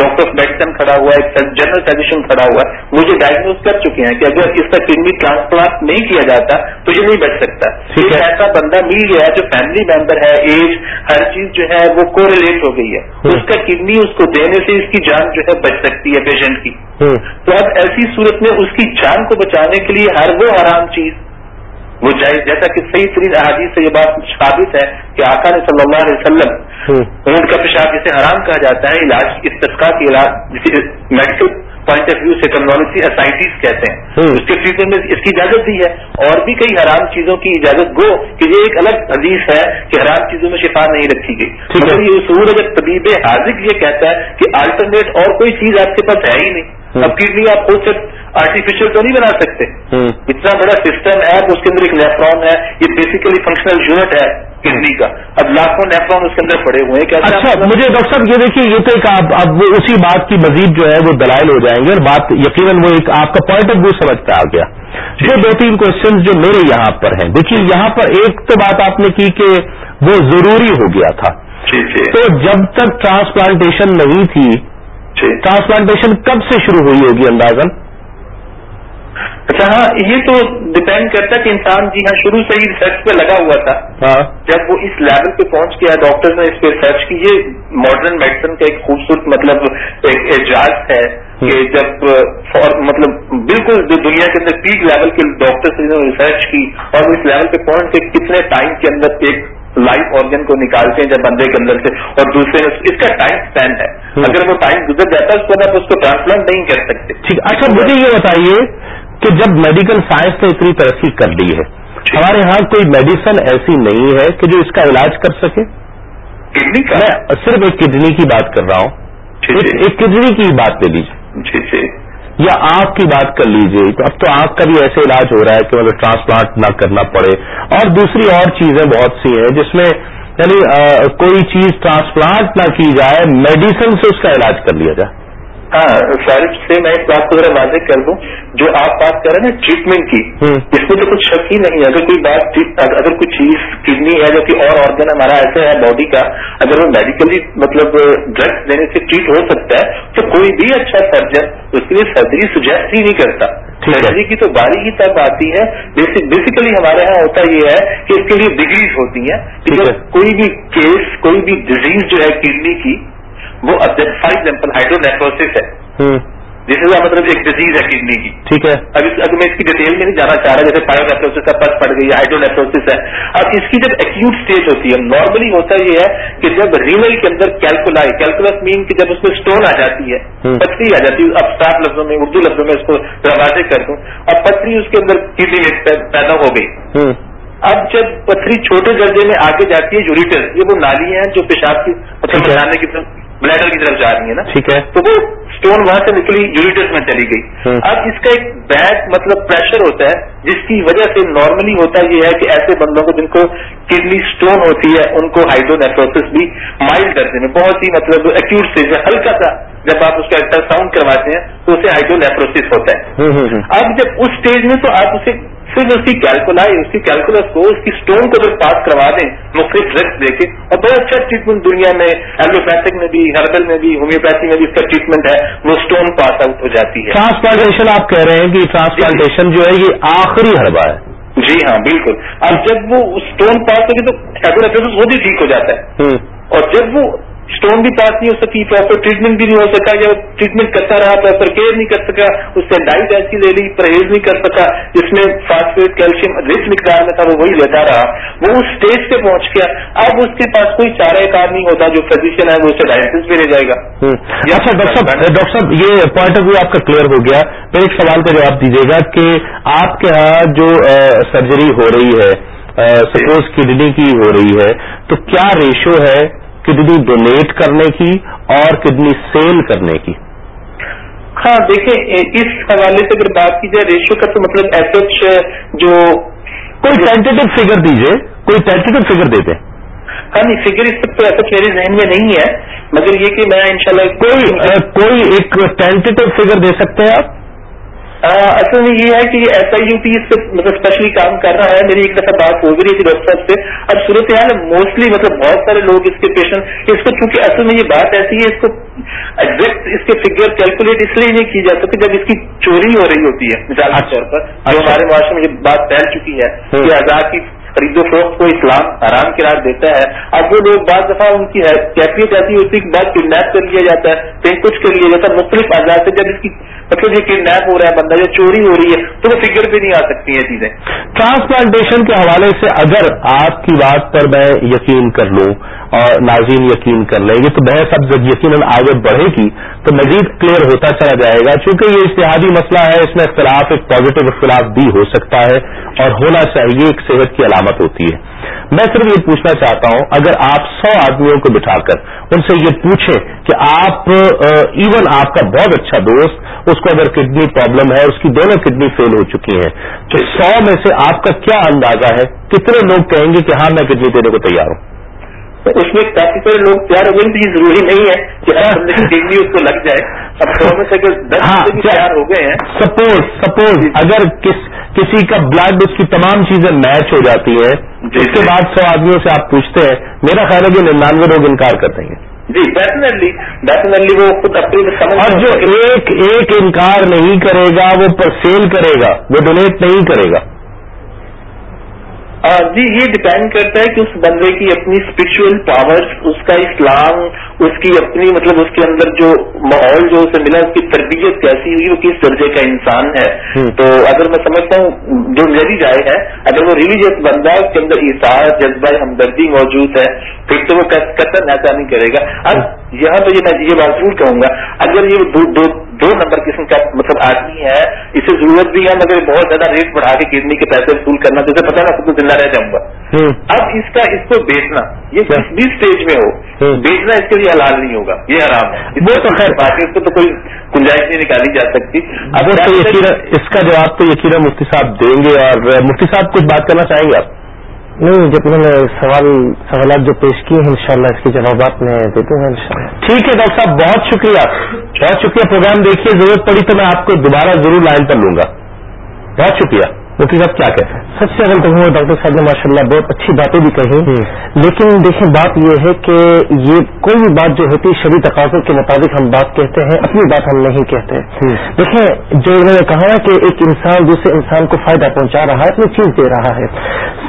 ڈاکٹر میڈیسن کھڑا ہوا ہے ایک جنرل سجیشن کھڑا ہوا ہے مجھے ڈائگنوز کر چکے ہیں کہ اگر اس کا کڈنی ٹرانسپلانٹ نہیں کیا جاتا تو یہ نہیں بچ سکتا۔ ایک ایسا بندہ مل گیا جو فیملی ممبر ہے ایج ہر چیز جو ہے وہ کو ریلیٹ ہو گئی ہے۔ اس کا کڈنی اس کو دینے سے اس کی جان جو ہے بچ سکتی ہے پیشنٹ کی۔ تو اب ایسی صورت میں اس کی جان کو بچانے کے لیے ہر وہ حرام چیز وہ جائز جیسا کہ صحیح ترین احادیث سے یہ بات ثابت ہے کہ آقا نے صلی اللہ علیہ وسلم اونٹ کا پیشاب جسے حرام کہا جاتا ہے علاج استسقا کے علاج جسے میڈیکل پوائنٹ آف ویو سے اسائٹیز کہتے ہیں۔ اس کے ٹریٹمنٹ میں اس کی اجازت دی ہے۔ اور بھی کئی حرام چیزوں کی اجازت گو کہ یہ ایک الگ حدیث ہے کہ حرام چیزوں میں شفا نہیں رکھی گئی۔ مگر یہ اصول اگر طبیب حاضر یہ کہتا ہے کہ الٹرنیٹ اور کوئی چیز آپ کے پاس ہے ہی نہیں۔ اب کڈنی آپ خود سے آرٹیفیشل تو نہیں بنا سکتے. اتنا بڑا سسٹم ہے اس کے اندر ایک نیفرون ہے. یہ بیسیکلی فنکشنل یونٹ ہے کڈنی کا. اب لاکھوں نیفرون اس کے اندر پڑے ہوئے ہیں. اچھا مجھے ڈاکٹر صاحب یہ دیکھیے یہ تو ایک اب اسی بات کی مزید جو ہے وہ دلائل ہو جائیں گے اور بات یقیناً وہ ایک آپ کا پوائنٹ آف ویو سمجھ پہ آ گیا. جو دو تین کوشچن جو میرے یہاں پر ہیں. دیکھیے یہاں پر ایک تو بات آپ نے کی کہ وہ ضروری ہو گیا تھا. تو جب تک ٹرانسپلانٹیشن نہیں تھی ٹرانسپلانٹیشن کب سے شروع ہوئی ہوگی اندازن اچھا ہاں یہ تو ڈپینڈ کرتا ہے کہ انسان جی ہاں شروع سے ہی ریسرچ پہ لگا ہوا تھا۔ ہاں۔ جب وہ اس لیول پہ پہنچ گیا ڈاکٹر نے اس پہ ریسرچ کی یہ ماڈرن میڈیسن کا ایک خوبصورت مطلب ایک اعجاز ہے کہ جب مطلب بالکل جو دنیا کے اندر پیک لیول کے ڈاکٹر نے ریسرچ کی اور اس لیول پہ پہنچ کے کتنے ٹائم کے اندر ایک لائف آرگن کو نکالتے ہیں جب بندے کے اندر سے اور دوسرے اس کا ٹائم اسپین ہے۔ اگر وہ ٹائم گزر جاتا ہے اس کے بعد اس کو ٹرانسپلانٹ نہیں کر سکتے۔ ٹھیک اچھا مجھے یہ بتائیے کہ جب میڈیکل سائنس نے اتنی ترقی کر لی ہے ہمارے ہاں کوئی میڈیسن ایسی نہیں ہے کہ جو اس کا علاج کر سکے۔ کڈنی کا؟ میں صرف ایک کڈنی کی بات کر رہا ہوں۔ ایک کڈنی کی بات لے لیجیے یا آنکھ کی بات کر لیجیے اب تو آنکھ کا بھی ایسے علاج ہو رہا ہے کہ مطلب ٹرانسپلانٹ نہ کرنا پڑے۔ اور دوسری اور چیزیں بہت سی ہیں جس میں یعنی کوئی چیز ٹرانسپلانٹ نہ کی جائے میڈیسن سے اس کا علاج کر لیا جائے۔ ہاں سارف سے میں اس بات کو ذرا واضح کر دوں جو آپ بات کر رہے ہیں نا ٹریٹمنٹ کی اس میں تو کچھ شک ہی نہیں اگر کوئی بات اگر کوئی چیز کڈنی ہے جو کہ اور آرگن ہمارا ایسا ہے باڈی کا اگر وہ میڈیکلی مطلب ڈرگس دینے سے ٹریٹ ہو سکتا ہے تو کوئی بھی اچھا سرجن اس کے لیے سرجری سجیسٹ ہی نہیں کرتا۔ سرجری کی تو باری ہی تب آتی ہے۔ بیسیکلی ہمارے یہاں ہوتا یہ ہے کہ اس کے لیے ڈگریز ہوتی ہیں۔ کوئی بھی کیس کوئی بھی ڈیزیز جو ہے کڈنی کی وہ فار ایگزامپل ہائیڈرونیفروسس ہے. جس کا مطلب ایک ڈیزیز ہے کڈنی کی ٹھیک ہے۔ اب اگر میں اس کی ڈیٹیل میں نہیں جانا چاہ رہا جیسے پائیونیفروسس کا پس پڑ گئی ہائیڈرونیفروسس ہے۔ اب اس کی جب ایکوٹ اسٹیج ہوتی ہے نارملی ہوتا یہ ہے کہ جب ریمل کے اندر کیلکولائی کیلکولس مین کہ جب اس میں اسٹون آ جاتی ہے پتھری آ جاتی ہے اب سات لفظوں میں اردو لفظوں میں اس کو دروازے کر دوں۔ اب پتھری اس کے اندر کڈنی میں پیدا ہو گئی۔ اب جب پتھری چھوٹے درجے میں آگے جاتی ہے یوریٹر یہ وہ نالی ہیں جو پیشاب کی مطلب بنانے کی بلیڈر کی طرف جا رہی ہے نا۔ ٹھیک ہے۔ تو وہ اسٹون وہاں سے نکلی یوریٹس میں چلی گئی۔ اب اس کا ایک بیڈ مطلب پریشر ہوتا ہے جس کی وجہ سے نارملی ہوتا یہ ہے کہ ایسے بندوں کو جن کو کڈنی اسٹون ہوتی ہے ان کو ہائیڈرونیفروسس بھی مائلڈ درجے میں بہت ہی مطلب ایکوٹ اسٹیج ہے۔ ہلکا سا جب آپ اس کا الٹرا ساؤنڈ کرواتے ہیں تو اسے ہائیڈرونیفروسس ہوتا ہے۔ اب جب اس اسٹیج میں تو آپ اسے صرف اس کی کیلکولائی اس کی کیلکولس کو اس کی اسٹون کو جب پاس کروا دیں مختلف ڈرگس دے کے اور بہت اچھا ٹریٹمنٹ دنیا میں ایلوپیتھک میں بھی ہربل میں بھی ہومیوپیتھی میں بھی اس کا ٹریٹمنٹ ہے وہ اسٹون پاس آؤٹ ہو جاتی ہے۔ ٹرانسپلانٹیشن آپ کہہ رہے ہیں کہ ٹرانسپلانٹیشن جو ہے یہ آخری ہربا ہے۔ جی ہاں بالکل۔ اب جب وہ اسٹون پاس ہوگی تو ایڈولیس وہ بھی ٹھیک ہو جاتا ہے۔ اور جب وہ اسٹون بھی پاس نہیں ہو سکی پراپر ٹریٹمنٹ بھی نہیں ہو سکا یا ٹریٹمنٹ کرتا رہا پراپر کیئر نہیں کر سکا اس سے ڈائٹ ایسی لے لی پرہیز نہیں کر سکا جس میں فاسفیٹ کیلشیم رچ مقدار میں تھا وہ وہی لیتا رہا وہ اس اسٹیج پہ پہنچ گیا اب اس کے پاس کوئی چارہ کار نہیں ہوتا جو فزیشین ہے وہ اسے ڈائلسس بھی لے جائے گا. اچھا ڈاکٹر صاحب ڈاکٹر صاحب یہ پوائنٹ آف ویو آپ کا کلیئر ہو گیا پھر ایک سوال کا جواب دیجیے گا کہ آپ کے یہاں جو سرجری ہو رہی ہے سپوز کڈنی کی ہو رہی ہے تو کیا ریشو ہے کڈنی ڈونیٹ کرنے کی اور کڈنی سیل کرنے کی۔ ہاں دیکھیں اس حوالے سے اگر بات کی جائے ریشو کا تو مطلب ایسے جو کوئی ٹینٹیو فگر دیجیے کوئی ٹینٹیو فگر دیتے۔ ہاں نہیں فگر اس تو ایسا میرے ذہن میں نہیں ہے مگر یہ کہ میں انشاءاللہ کوئی کوئی ایک ٹینٹیو فگر دے سکتے ہیں آپ؟ اصل میں یہ ہے کہ یہ ایس آئی یو پی اس پہ مطلب اسپیشلی کام کر رہا ہے۔ میری ایک دفعہ بات ہو گئی تھی ڈاکٹر صاحب سے۔ اب صورت حال موسٹلی مطلب بہت سارے لوگ اس کے پیشنٹ اس کو چونکہ اصل میں یہ بات ایسی ہے اس کو ایگزیکٹ اس کے فگر کیلکولیٹ اس لیے نہیں کی جا سکتی جب اس کی چوری ہو رہی ہوتی ہے۔ مثال کے طور پر جو ہمارے معاشرے میں یہ بات پھیل چکی ہے کہ آزاد کی خرید و فروخت کو اسلام حرام قرار دیتا ہے۔ اب وہ لوگ بعض دفعہ ان کی کیفیت ایسی ہوتی ہے کہ بعد کڈنیپ کر لیا جاتا ہے کہیں کچھ کر لیا جاتا ہے مختلف آزاد سے جب اس کی مطلب یہ کڈنیپ ہو رہا ہے بندہ، یا چوری ہو رہی ہے، تو وہ فگر پہ نہیں آ سکتی یہ چیزیں۔ ٹرانسپلانٹیشن کے حوالے سے اگر آپ کی بات پر میں یقین کر لوں اور ناظرین یقین کر لیں گے، تو بحث اب جب یقیناً آگے بڑھے گی، تو مزید کلیئر ہوتا چلا جائے گا۔ چونکہ یہ اشتہادی مسئلہ ہے، اس میں اختلاف، ایک پازیٹو اختلاف بھی ہو سکتا ہے اور ہونا چاہیے، ایک صحت کی علامت ہوتی ہے۔ میں صرف یہ پوچھنا چاہتا ہوں، اگر آپ سو آدمیوں کو بٹھا کر ان سے یہ پوچھیں کہ آپ ایون آپ کا بہت اچھا دوست، اس کو اگر کڈنی پرابلم ہے اس کی دونوں کڈنی فیل ہو چکی ہیں تو سو میں سے آپ کا کیا اندازہ ہے؟ کتنے لوگ کہیں گے کہ ہاں میں کڈنی دینے کو تیار ہوں؟ اس میں کافی سارے لوگ تیار ہو گئے تو یہ ضروری نہیں ہے کہ ہر ڈگری اس کو لگ جائے۔ اب سو میں سے اگر دس بھی تیار ہو گئے ہیں۔ سپوز سپوز اگر کس کسی کا بلڈ اس کی تمام چیزیں میچ ہو جاتی ہیں اس کے بعد سو آدمیوں سے آپ پوچھتے ہیں میرا خیال ہے کہ ننانوے لوگ انکار کر دیں گے۔ جی ڈیفینیٹلی ڈیفینیٹلی وہ خود اپنی اور جو ایک ایک انکار نہیں کرے گا وہ پرسیل کرے گا وہ ڈونیٹ نہیں کرے گا۔ جی یہ ڈپینڈ کرتا ہے کہ اس بندے کی اپنی اسپرچل پاورس اس کا اسلام اس کی اپنی مطلب اس کے اندر جو ماحول جو اسے ملا اس کی تربیت کیسی ہوئی وہ کس درجے کا انسان ہے؟ تو اگر میں سمجھتا ہوں جو میری رائے ہے اگر وہ ریلیجیس بندہ اس کے اندر احساس جذبہ ہمدردی موجود ہے پھر تو وہ قطر ایسا نہیں کرے گا۔ اب یہاں تو یہ میں یہ بات ضرور کہوں گا اگر یہ دو دو نمبر قسم کا مطلب آدمی ہے اسے ضرورت بھی ہے مگر بہت زیادہ ریٹ بڑھا کے کڈنی کے پیسے وصول کرنا اسے پتا نا خود زندہ رہ جاؤں گا۔ اب اس کا اس کو بیچنا یہ کس بھی اسٹیج میں ہو بیچنا اس کے لیے حلال نہیں ہوگا یہ حرام ہے۔ وہ تو خیر۔ باقی اس کو تو کوئی گنجائش نہیں نکالی جا سکتی۔ اب یقیناً اس کا جواب تو یقیناً مفتی صاحب دیں گے اور مفتی صاحب کچھ بات کرنا چاہیں گے آپ؟ نہیں، جب میں نے سوال، سوالات جو پیش کیے ہیں، انشاءاللہ اس کے جوابات میں دیتے ہیں، انشاءاللہ۔ ٹھیک ہے، ڈاکٹر صاحب، بہت شکریہ۔ بہت شکریہ، پروگرام دیکھیے، ضرورت پڑی تو میں آپ کو دوبارہ ضرور لائن پر لوں گا۔ بہت شکریہ۔ مفتی صاحب کیا کہتے ہیں؟ سب سے اول تو ہوں ڈاکٹر صاحب نے ماشاء اللہ بہت اچھی باتیں بھی کہی لیکن دیکھیں بات یہ ہے کہ یہ کوئی بھی بات جو ہوتی ہے شبی تقاضوں کے مطابق ہم بات کہتے ہیں اپنی بات ہم نہیں کہتے۔ دیکھیں جو انہوں نے کہا کہ ایک انسان دوسرے انسان کو فائدہ پہنچا رہا ہے اپنی چیز دے رہا ہے۔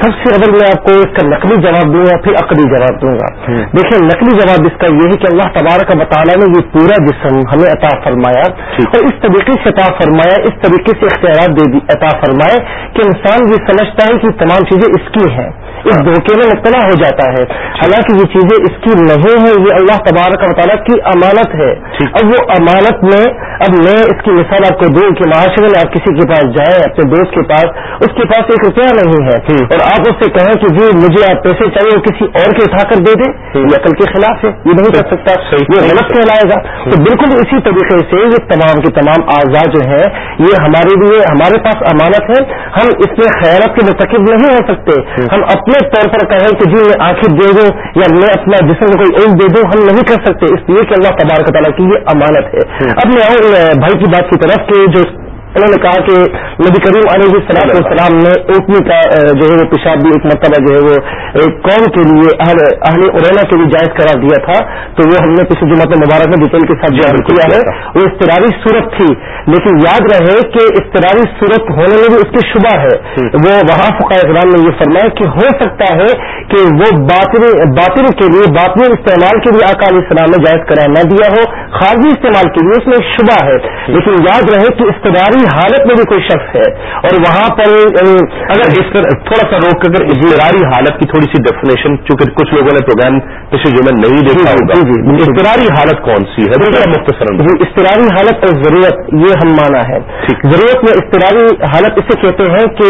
سب سے اول میں آپ کو اس کا نقلی جواب دوں گا پھر عقلی جواب دوں گا۔ دیکھیں نقلی جواب اس کا یہ ہے کہ اللہ تبارک کا مطالعہ نے یہ پورا جسم ہمیں عطا فرمایا اور اس طریقے سے عطا فرمایا اس طریقے سے اختیارات عطا فرمائے۔ کہ انسان یہ سمجھتا ہے کہ تمام چیزیں اس کی ہیں اس دھوکے میں مبتلا ہو جاتا ہے۔ حالانکہ یہ چیزیں اس کی نہیں ہیں یہ اللہ تبارک و تعالیٰ کی امانت ہے۔ اب وہ امانت میں اب میں اس کی مثال آپ کو دوں کہ معاشرے میں آپ کسی کے پاس جائیں اپنے دوست کے پاس اس کے پاس ایک روپیہ نہیں ہے۔ اور آپ اس سے کہیں کہ جی مجھے آپ پیسے چاہیے وہ کسی اور کے اٹھا کر دے دیں۔ یہ عقل کے خلاف ہے یہ نہیں کر سکتا۔ یہ غلط کہلائے گا۔ تو بالکل اسی طریقے سے یہ تمام کے تمام اعضاء جو ہیں یہ ہمارے لیے ہمارے پاس امانت ہے۔ ہم اس میں خیرت کے مرتکب نہیں ہو سکتے۔ ہم اپنے طور پر کہیں کہ جی میں آنکھیں دے دوں یا میں اپنا جسم کو کوئی علم دے دوں ہم نہیں کر سکتے۔ اس لیے کہ اللہ تبارک تعالیٰ کی یہ امانت ہے۔ اب میں آؤں بھائی کی بات کی طرف کہ جو انہوں نے کہا کہ نبی کریم علیہ صلاح السلام نے اوٹنی کا جو ہے وہ پیشاب بھی ایک مرتبہ جو ہے وہ قوم کے لیے اہل ارینا کے لیے جائز قرار دیا تھا تو وہ ہم نے پچھلے جمعہ مبارک میں ڈیٹیل کے ساتھ بیان کیا ہے۔ وہ استراری صورت تھی لیکن یاد رہے کہ استراری صورت ہونے میں بھی اس کی شبہ ہے۔ وہ وہاں فقہ اقرام نے یہ فرمایا کہ ہو سکتا ہے کہ وہ باطن کے لیے باطنی استعمال کے لیے آکال السلام نے جائز قرار نہ دیا ہو خارجی استعمال کے لیے اس میں شبہ ہے۔ لیکن یاد رہے کہ استداری حالت میں بھی کوئی شخص ہے اور وہاں پر اگر اس پر تھوڑا سا روک اگر اضطراری حالت کی تھوڑی سی ڈیفینیشن چونکہ کچھ لوگوں نے پروگرام پچھلے جمعے نہیں دیکھا ہوگا۔ جی، جی، اضطراری حالت کون سی ہے؟ مختصر جی استراری حالت اور ضرورت یہ ہم مانا ہے۔ ضرورت میں استراری حالت اسے کہتے ہیں کہ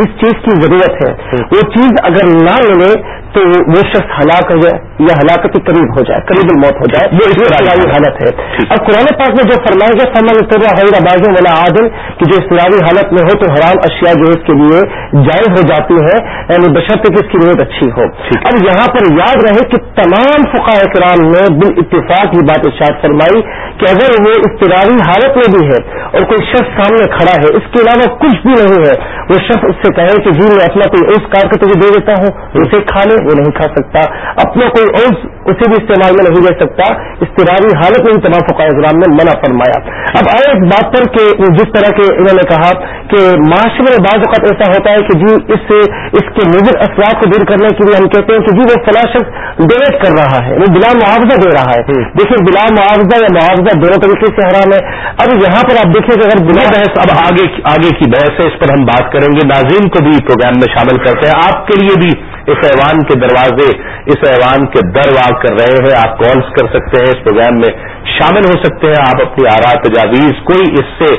جس چیز کی ضرورت ہے وہ چیز اگر نہ ملے تو وہ شخص ہلاک ہو جائے یا ہلاکت کے قریب ہو جائے قریب الموت ہو جائے۔ وہ استراری حالت ہے۔ اب قرآن پاک میں جو فرمایا گیا طرح حیر بازوں والا عادل کہ جو استراری حالت میں ہو تو حرام اشیاء جو اس کے لیے جائز ہو جاتی ہے یعنی بشرط کہ اس کی نیت اچھی ہو۔ اب یہاں پر یاد رہے کہ تمام فقہ کرام نے بال اتفاق یہ بات ارشاد فرمائی کہ اگر وہ استراری حالت میں بھی ہے اور کوئی شخص سامنے کھڑا ہے اس کے علاوہ کچھ بھی نہیں ہے وہ شخص اس سے کہے کہ جی میں اپنا کوئی اس کار کا تجھے دے دیتا ہوں اسے کھا لے وہ نہیں کھا سکتا۔ اپنا کوئی عز اسے بھی استعمال میں نہیں لے سکتا۔ استراری حالت میں بھی تمام فقہ اضرام نے منع فرمایا۔ اب آئے اس بات پر کہ جس طرح کے انہوں نے کہا کہ معاشرے میں بعض اوقات ایسا ہوتا ہے کہ جی اس سے اس کے مضر اثرات کو دور کرنے کے لیے ہم کہتے ہیں کہ جی وہ فلاں شخص ڈونیٹ کر رہا ہے وہ بلا معاوضہ دے رہا ہے۔ دیکھیے بلا معاوضہ یا معاوضہ دونوں طریقے سے حرام ہے۔ اب یہاں پر آپ دیکھیے کہ اگر بلا بحث اب آگے آگے کی بحث ہے اس پر ہم بات کریں گے۔ ناظرین کو بھی پروگرام میں شامل کرتے ہیں۔ آپ کے لیے بھی اس ایوان کے دروازے اس ایوان کے در واگ کر رہے ہیں آپ کالس کر سکتے ہیں اس پروگرام میں شامل ہو سکتے ہیں آپ اپنی آرا تجاویز کوئی اس سے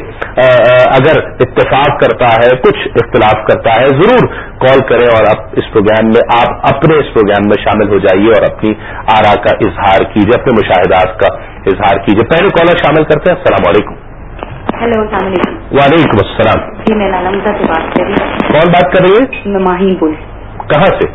اگر اتفاق کرتا ہے کچھ اختلاف کرتا ہے ضرور کال کریں اور آپ اس پروگرام میں آپ اپنے اس پروگرام میں شامل ہو جائیے اور اپنی آرا کا اظہار کیجیے اپنے مشاہدات کا اظہار کیجیے۔ پہلے کالر شامل کرتے ہیں السلام علیکم۔ ہیلو السلام علیکم۔ وعلیکم السلام۔ جی میں نالمزہ سے بات کر رہی ہوں۔ کون بات کر رہی ہے؟ میں ماہین پور کہاں سے؟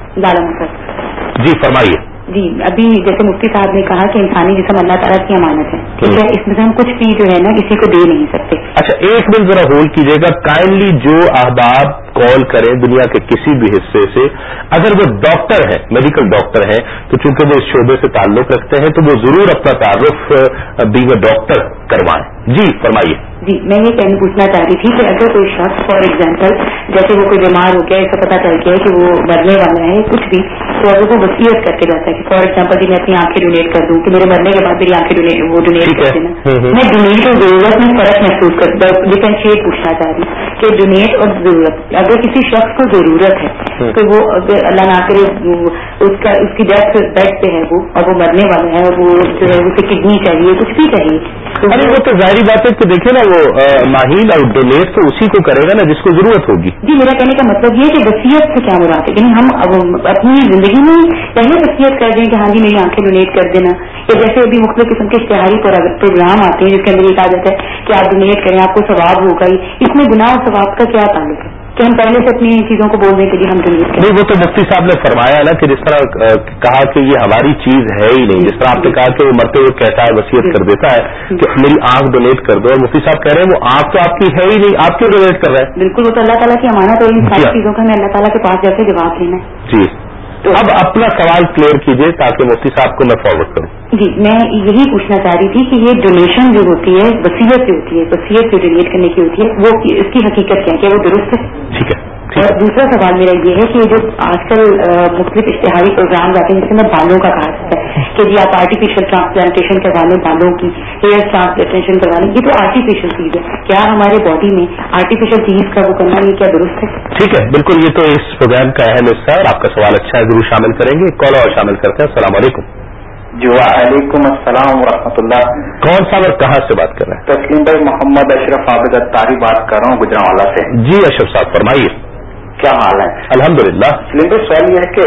جی فرمائیے۔ جی ابھی جیسے مفتی صاحب نے کہا کہ انسانی جسم اللہ تعالیٰ کی امانت ہے ٹھیک ہے؟ اس میں سے ہم کچھ بھی جو ہے نا کسی کو دے نہیں سکتے۔ اچھا ایک منٹ ذرا ہولڈ کیجیے گا۔ کائنڈلی جو احباب کال کریں دنیا کے کسی بھی حصے سے اگر وہ ڈاکٹر ہیں میڈیکل ڈاکٹر ہیں تو چونکہ وہ اس شعبے سے تعلق رکھتے ہیں تو وہ ضرور اپنا تعارف بینگ اے ڈاکٹر کروائیں۔ جی فرمائیے۔ جی میں یہ کہنے پوچھنا چاہ رہی تھی کہ اگر کوئی شخص فار ایگزامپل جیسے وہ کوئی بیمار ہو گیا، ایسا پتا چل گیا کہ وہ مرنے والا ہے کچھ بھی تو وہ وسیعت کر کے جاتا ہے کہ فار ایگزامپل جی میں اپنی آنکھیں ڈونیٹ کر دوں کہ میرے مرنے کے بعد میری آنکھیں وہ ڈونیٹ کر دینا۔ میں ڈونیٹ اور ضرورت میں فرق محسوس کر ڈیفرینشیٹ پوچھنا چاہ رہی ہوں کہ ڈونیٹ اور ضرورت اگر کسی شخص کو ضرورت ہے تو وہ اللہ نہ کرے اس کا اس کی ڈیتھ بیڈ پہ ہے وہ اور وہ مرنے والا ہے اور وہ جو ہے اسے کڈنی چاہیے کچھ بھی چاہیے۔ ارے وہ تو ظاہری بات ہے کہ دیکھیں نا وہ ماہیل اور ڈونیٹ تو اسی کو کرے گا نا جس کو ضرورت ہوگی۔ جی میرا کہنے کا مطلب یہ کہ وصیت سے کیا مراد ہے؟ یعنی ہم اپنی زندگی میں پہلے وصیت کر دیں کہ ہاں جی میری آنکھیں ڈونیٹ کر دینا۔ یا جیسے ابھی مختلف قسم کے اشتہاری پروگرام آتے ہیں جس کے اندر یہ کہا جاتا ہے کہ آپ ڈونیٹ کریں آپ کو ثواب ہوگا اس میں گناہ اور ثواب کا کیا تعلق ہے؟ کہ ہم پہلے سے اپنی چیزوں کو بولنے کے لیے ہم ڈونیٹ کریں۔ نہیں وہ تو مفتی صاحب نے فرمایا نا کہ جس طرح کہا کہ یہ ہماری چیز ہے ہی نہیں۔ جس طرح آپ نے کہا کہ وہ مرتے ہوئے کہتا ہے وصیت کر دیتا ہے کہ میری آنکھ ڈونیٹ کر دو۔ اور مفتی صاحب کہہ رہے ہیں وہ آنکھ تو آپ کی ہے ہی نہیں آپ کیوں ڈونیٹ کر رہے ہیں؟ بالکل وہ تو اللہ تعالیٰ کی امانت اور ان جی ساری ہاں۔ چیزوں کا ہمیں اللہ تعالیٰ کے پاس جا کے جواب دینا ہے۔ جی۔ تو اب اپنا سوال کلیئر کیجیے تاکہ مفتی صاحب کو میں فارورڈ کروں۔ جی میں یہی پوچھنا چاہ رہی تھی کہ یہ ڈونیشن جو ہوتی ہے وسیعت جو ہوتی ہے وسیعت جو ڈونیٹ کرنے کی ہوتی ہے وہ اس کی حقیقت کیا ہے؟ کہ وہ درست ہے؟ ٹھیک ہے اور دوسرا سوال میرا یہ ہے کہ جو آج کل مختلف اشتہاری پروگرام آتے ہیں جس میں بالوں کا کہا جاتا ہے کہ جی آپ آرٹیفیشیل ٹرانسپلانٹیشن کروا لیں بالوں کی ہیئر ٹرانسپلانٹیشن کروا لیں یہ تو آرٹیفیشیل چیز ہے۔ کیا ہمارے باڈی میں آرٹیفیشیل چیز کا وہ کرنا یہ کیا درست ہے؟ ٹھیک ہے بالکل یہ تو اس پروگرام کا اہم حصہ ہے اور آپ کا سوال اچھا ہے ضرور شامل کریں گے۔ کال اور شامل کرتے ہیں السلام علیکم۔ جی وعلیکم السلام ورحمۃ اللہ۔ کون صاحب اور کہاں سے بات کر رہے تسلیم بھائی محمد اشرف عابد اتاری بات کر رہا ہوں گجراوالا سے۔ ہیں جی اشرف صاحب فرمائیے۔ کیا حال ہے؟ الحمد للہ سوال یہ ہے کہ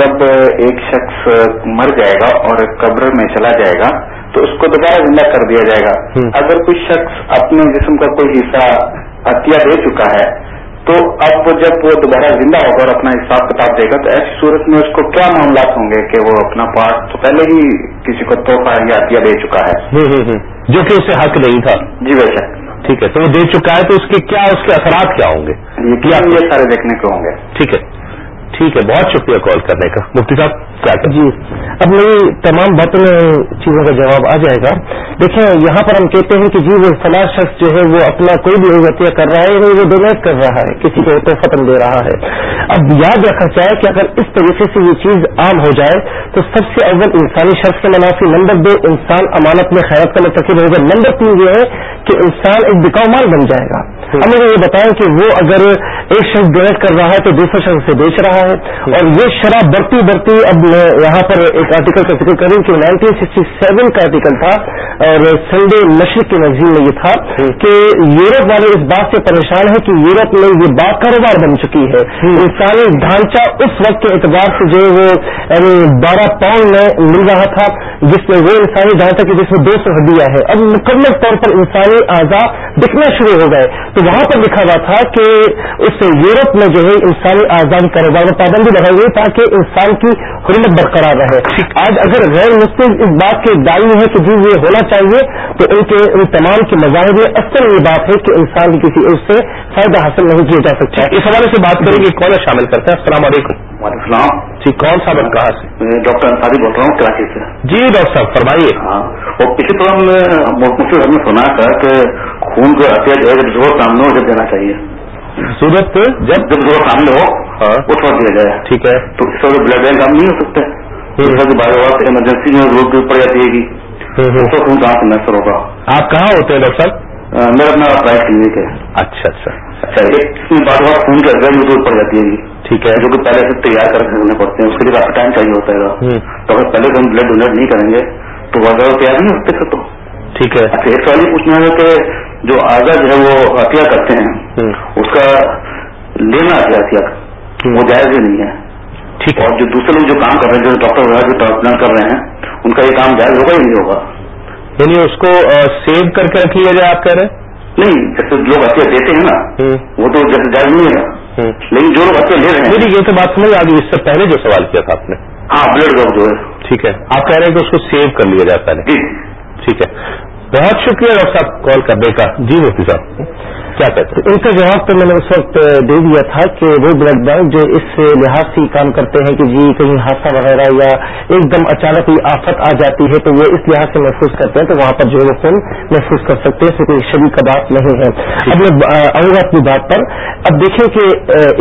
جب ایک شخص مر جائے گا اور قبر میں چلا جائے گا تو اس کو دوبارہ زندہ کر دیا جائے گا۔ اگر کوئی شخص اپنے جسم کا کوئی حصہ عطیہ دے چکا ہے تو اب وہ جب وہ دوبارہ زندہ ہوگا اور اپنا حساب کتاب دے گا تو ایسی صورت میں اس کو کیا معاملات ہوں گے کہ وہ اپنا پارٹ تو پہلے ہی کسی کو تحفہ یا عطیہ دے چکا ہے؟ جو کہ اسے حق نہیں تھا۔ جی بے شک۔ ٹھیک ہے تو وہ دے چکا ہے تو اس کے کیا اس کے اثرات کیا ہوں گے؟ یہ سارے دیکھنے کو ہوں گے۔ ٹھیک ہے ٹھیک ہے بہت شکریہ کال کرنے کا۔ مفتی صاحب؟ کیا جی۔ اب میری تمام باتوں میں چیزوں کا جواب آ جائے گا۔ دیکھیں یہاں پر ہم کہتے ہیں کہ جی وہ فلاں شخص جو ہے وہ اپنا کوئی بھی عزتیہ کر رہا ہے یا وہ ڈونیٹ کر رہا ہے کسی کو تو ختم دے رہا ہے۔ اب یاد رکھنا چاہے کہ اگر اس طریقے سے یہ چیز عام ہو جائے تو سب سے اول انسانی شخص کے منافی نمبر دو انسان امانت میں خیرت کا متقب ہوگا۔ نمبر تین یہ ہے کہ انسان ایک بکاؤ مال بن جائے گا۔ اب مجھے یہ بتائیں کہ وہ اگر ایک شخص ڈونیٹ کر رہا ہے تو دوسرا شخص اسے بیچ رہا ہے۔ اور یہ شرح بڑھتی بڑھتی اب میں یہاں پر ایک آرٹیکل کا ذکر کروں کہ نائنٹین سکسٹی سیون کا آرٹیکل تھا اور سنڈے مشرق کے میگزین میں یہ تھا کہ یورپ والے اس بات سے پریشان ہیں کہ یورپ میں یہ بات کاروبار بن چکی ہے۔ انسانی ڈھانچہ اس وقت کے اعتبار سے جو ہے وہ یعنی بارہ پاؤنڈ میں مل رہا تھا، جس میں وہ انسانی ڈھانچہ کی جس میں دو سو ہڈیاں ہے اب مکمل طور پر انسانی اعضاء دکھنا شروع ہو گئے۔ تو وہاں پر لکھا ہوا تھا کہ اس یورپ میں جو ہے انسانی اعضاء کے کاروبار میں پابندی لگائی گئی تاکہ انسان کی حرمت برقرار رہے۔ آج اگر غیر مسلم اس بات کے دائی ہے کہ جی یہ ہونا چاہیے تو ان کے ان تمام کے مظاہر میں اصل یہ بات ہے کہ انسان کی کسی اس سے فائدہ حاصل نہیں کیا جا سکتا۔ اس حوالے سے بات کریں گے کون شامل کرتے ہیں السلام علیکم۔ وعلیکم السلام۔ جی کون صاحب کہاں سے میں ڈاکٹر انصاری بول رہا ہوں کراچی سے۔ جی ڈاکٹر صاحب فرمائیے۔ ہاں۔ اور پچھلے پروگرام میں مفتی صاحب نے سنا تھا کہ خون کو جو ہے جب ضرورت سامنے ہو جب دینا چاہیے۔ صورت جب جب ضرورت سامنے ہو ہاں۔ اس وقت دیا جائے۔ ٹھیک ہے۔ تو اس وقت بلڈ بینک کام نہیں ہو سکتا بارے وقت ایمرجنسی میں ضرورت پڑ جاتی ہے گی اس وقت خون کہاں سے میسر ہوگا؟ آپ کہاں ہوتے ہیں ڈاکٹر صاحب؟ میرا اپنا پرائز کلینک ہے۔ اچھا اچھا۔ اچھا ایک بار بار خون کی ادویہ کی ضرورت پڑ جاتی ہے جی۔ ٹھیک ہے۔ جو کہ پہلے سے تیار کر کے رکھنے پڑتے ہیں۔ اس کے لیے کافی ٹائم چاہیے ہوتا ہے۔ تو اگر پہلے سے ہم بلڈ ڈونیٹ نہیں کریں گے تو وہ اگر تیار نہیں ہوتے پھر تو۔ ٹھیک ہے۔ اچھا ایک سوال یہ پوچھنا ہے کہ جو آزا جو ہے وہ عطیہ کرتے ہیں اس کا لینا عطیہ۔ وہ جائز ہی نہیں ہے۔ ٹھیک۔ ہے اور جو دوسرے لوگ جو کام کر رہے ہیں جو ڈاکٹر وغیرہ جو ٹرانسپلانٹ کر رہے ہیں ان کا یہ کام جائز ہوگا یا نہیں ہوگا؟ یعنی اس کو سیو کر کے رکھ لیا جائے آپ کہہ رہے ہیں؟ نہیں جیسے لوگ عطیہ دیتے ہیں نا وہ تو جیسے جائز نہیں ہے۔ لیکن جو لوگ عطیہ لے رہے ہیں۔ یہ تو بات سمجھ آ گئی اس سے پہلے جو سوال کیا تھا آپ نے۔ ہاں بلڈ گروپ جو ہے۔ ٹھیک ہے۔ آپ کہہ رہے ہیں کہ اس کو سیو کر لیا جاتا ہے۔ جی۔ ٹھیک ہے۔ بہت شکریہ ڈاکٹر صاحب کال کرنے کا۔ جی مفتی صاحب۔ کیا کہتے ہیں؟ ان کا جواب تو میں نے اس وقت دے دیا تھا کہ وہ بلڈ بینک جو اس لحاظ سے کام کرتے ہیں کہ جی کہیں حادثہ وغیرہ یا ایک دم اچانک کوئی آفت آ جاتی ہے تو وہ اس لحاظ سے محفوظ کرتے ہیں تو وہاں پر جو ہے وہ خون محفوظ کر سکتے ہیں کوئی شریک کا بات نہیں ہے۔ اب میں آؤں گا اپنی بات پر۔ اب دیکھیں کہ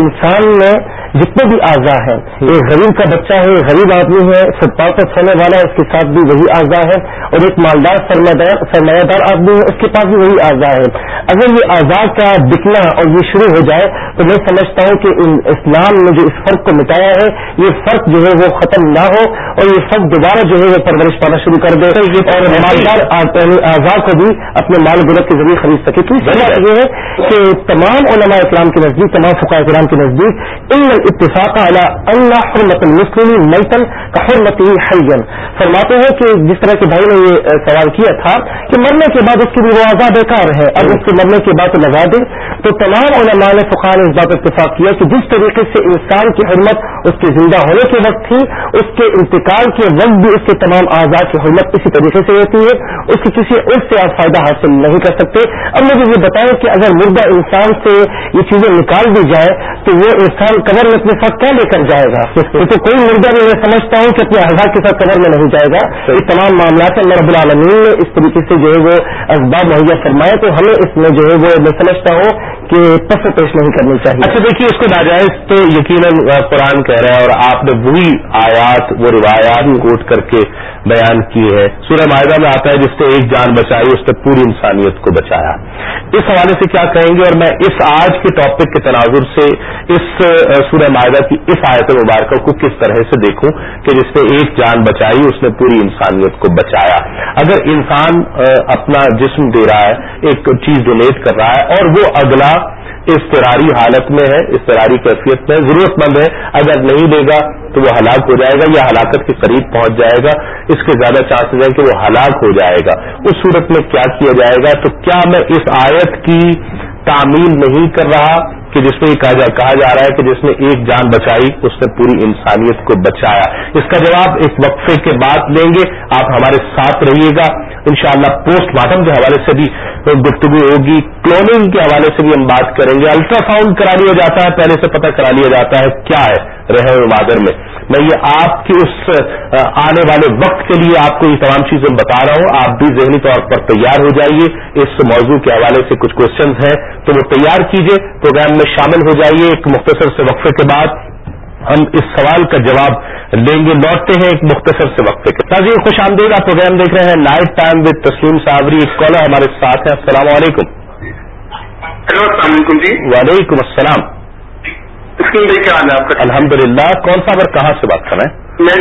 انسان میں جتنے بھی اعضاء ہیں ایک غریب کا بچہ ہے غریب آدمی ہے فٹ پاتھ پر سونے والا ہے اس کے ساتھ بھی وہی اعضاء ہے اور ایک مالدار سرمایہ دار آدمی ہے اس کے پاس بھی وہی اعضاء ہے اگر یہ اعضاء کا بکنا اور یہ شروع ہو جائے تو میں سمجھتا ہوں کہ اسلام نے جو اس فرق کو مٹایا ہے یہ فرق جو ہے وہ ختم نہ ہو اور یہ فرق دوبارہ جو ہے وہ پرورش پانا شروع کر دے۔ اور مالدار اعضاء کو بھی اپنے مال گرت کے ذریعے خرید سکے۔ تو یہ ہے کہ تمام علماء اسلام کے نزدیک تمام فقہ کرام کے نزدیک ان اتفاق اعلیٰ اللہ حرمت المسلم میتن کا حرمت حیجن فرماتے ہیں کہ جس طرح کے بھائی نے یہ سوال کیا تھا کہ مرنے کے بعد اس کی مواضع بیکار ہے اب اس کے مرنے کے بعد لگا دیں۔ تو تمام علماء نے فقار نے اس بات اتفاق کیا کہ جس طریقے سے انسان کی حرمت اس کے زندہ ہونے کے وقت تھی اس کے انتقال کے وقت بھی اس کے تمام آزاد کی حرمت اسی طریقے سے ہوتی ہے۔ اس کی کسی اس سے آپ فائدہ حاصل نہیں کر سکتے۔ اب مجھے یہ بتائیں کہ اگر مردہ انسان سے یہ چیزیں نکال دی جائے تو وہ انسان قبر میں اپنے ساتھ کیا لے کر جائے گا؟ تو کوئی مردہ میں میں سمجھتا ہوں کہ اپنے آزاد کے ساتھ قبر میں نہیں جائے گا۔ یہ تمام معاملات اللہ رب العالمین نے اس طریقے سے جو ہے وہ اسباب مہیا فرمائے تو ہمیں اس میں جو ہے وہ میں سمجھتا ہوں کہ پس پیش نہیں کرنی چاہیے۔ اچھا دیکھیے، اس کو ناجائز تو یقیناً قرآن کہہ رہا ہے اور آپ نے وہی آیات، وہ روایات کوٹ کر کے بیان کی ہے۔ سورہ معاہدہ میں آتا ہے، جس نے ایک جان بچائی، اس نے پوری انسانیت کو بچایا۔ اس حوالے سے کیا کہیں گے؟ اور میں اس آج کے ٹاپک کے تناظر سے اس سورہ معاہدہ کی اس آیت مبارکہ کو کس طرح سے دیکھوں کہ جس نے ایک جان بچائی، اس نے پوری انسانیت کو بچایا۔ اگر انسان اپنا جسم دے رہا ہے، ایک چیز ڈونیٹ کر رہا ہے اور وہ اگلا اضطراری حالت میں ہے، اضطراری کیفیت میں ضرورت مند ہے، اگر نہیں دے گا تو وہ ہلاک ہو جائے گا یا ہلاکت کے قریب پہنچ جائے گا، اس کے زیادہ چانسز ہیں کہ وہ ہلاک ہو جائے گا۔ اس صورت میں کیا کیا جائے گا؟ تو کیا میں اس آیت کی تعمیل نہیں کر رہا کہ جس میں یہ کہا جا رہا ہے کہ جس نے ایک جان بچائی، اس نے پوری انسانیت کو بچایا۔ اس کا جواب ایک وقفے کے بعد لیں گے۔ آپ ہمارے ساتھ رہیے گا۔ انشاءاللہ پوسٹ مارٹم کے حوالے سے بھی گفتگو ہوگی۔ کلوننگ کے حوالے سے بھی ہم بات کریں گے۔ الٹرا ساؤنڈ کرا لیا جاتا ہے۔ پہلے سے پتہ کرا لیا جاتا ہے کیا ہے رہے مادر میں۔ میں یہ آپ کی اس آنے والے وقت کے لیے آپ کو یہ تمام چیزیں بتا رہا ہوں۔ آپ بھی ذہنی طور پر تیار ہو جائیے۔ اس موضوع کے حوالے سے کچھ کوشچنز ہیں۔ تو وہ تیار کیجیے۔ پروگرام میں شامل ہو جائیے۔ ایک مختصر سے وقفے کے بعد ہم اس سوال کا جواب لیں گے۔ لوٹتے ہیں ایک مختصر سے وقفے کے۔ ناظرین خوش آمدید آپ پروگرام دیکھ رہے ہیں لائف ٹائم وتھ تسلیم صابری ایک کالر ہمارے ساتھ ہیں۔ السلام علیکم۔ ہیلو السلام علیکم جی۔ وعلیکم السلام۔ اسکیم بھائی کیا حال ہے آپ کا الحمد للہ کون سا اگر کہاں سے بات کر رہے ہیں؟ میں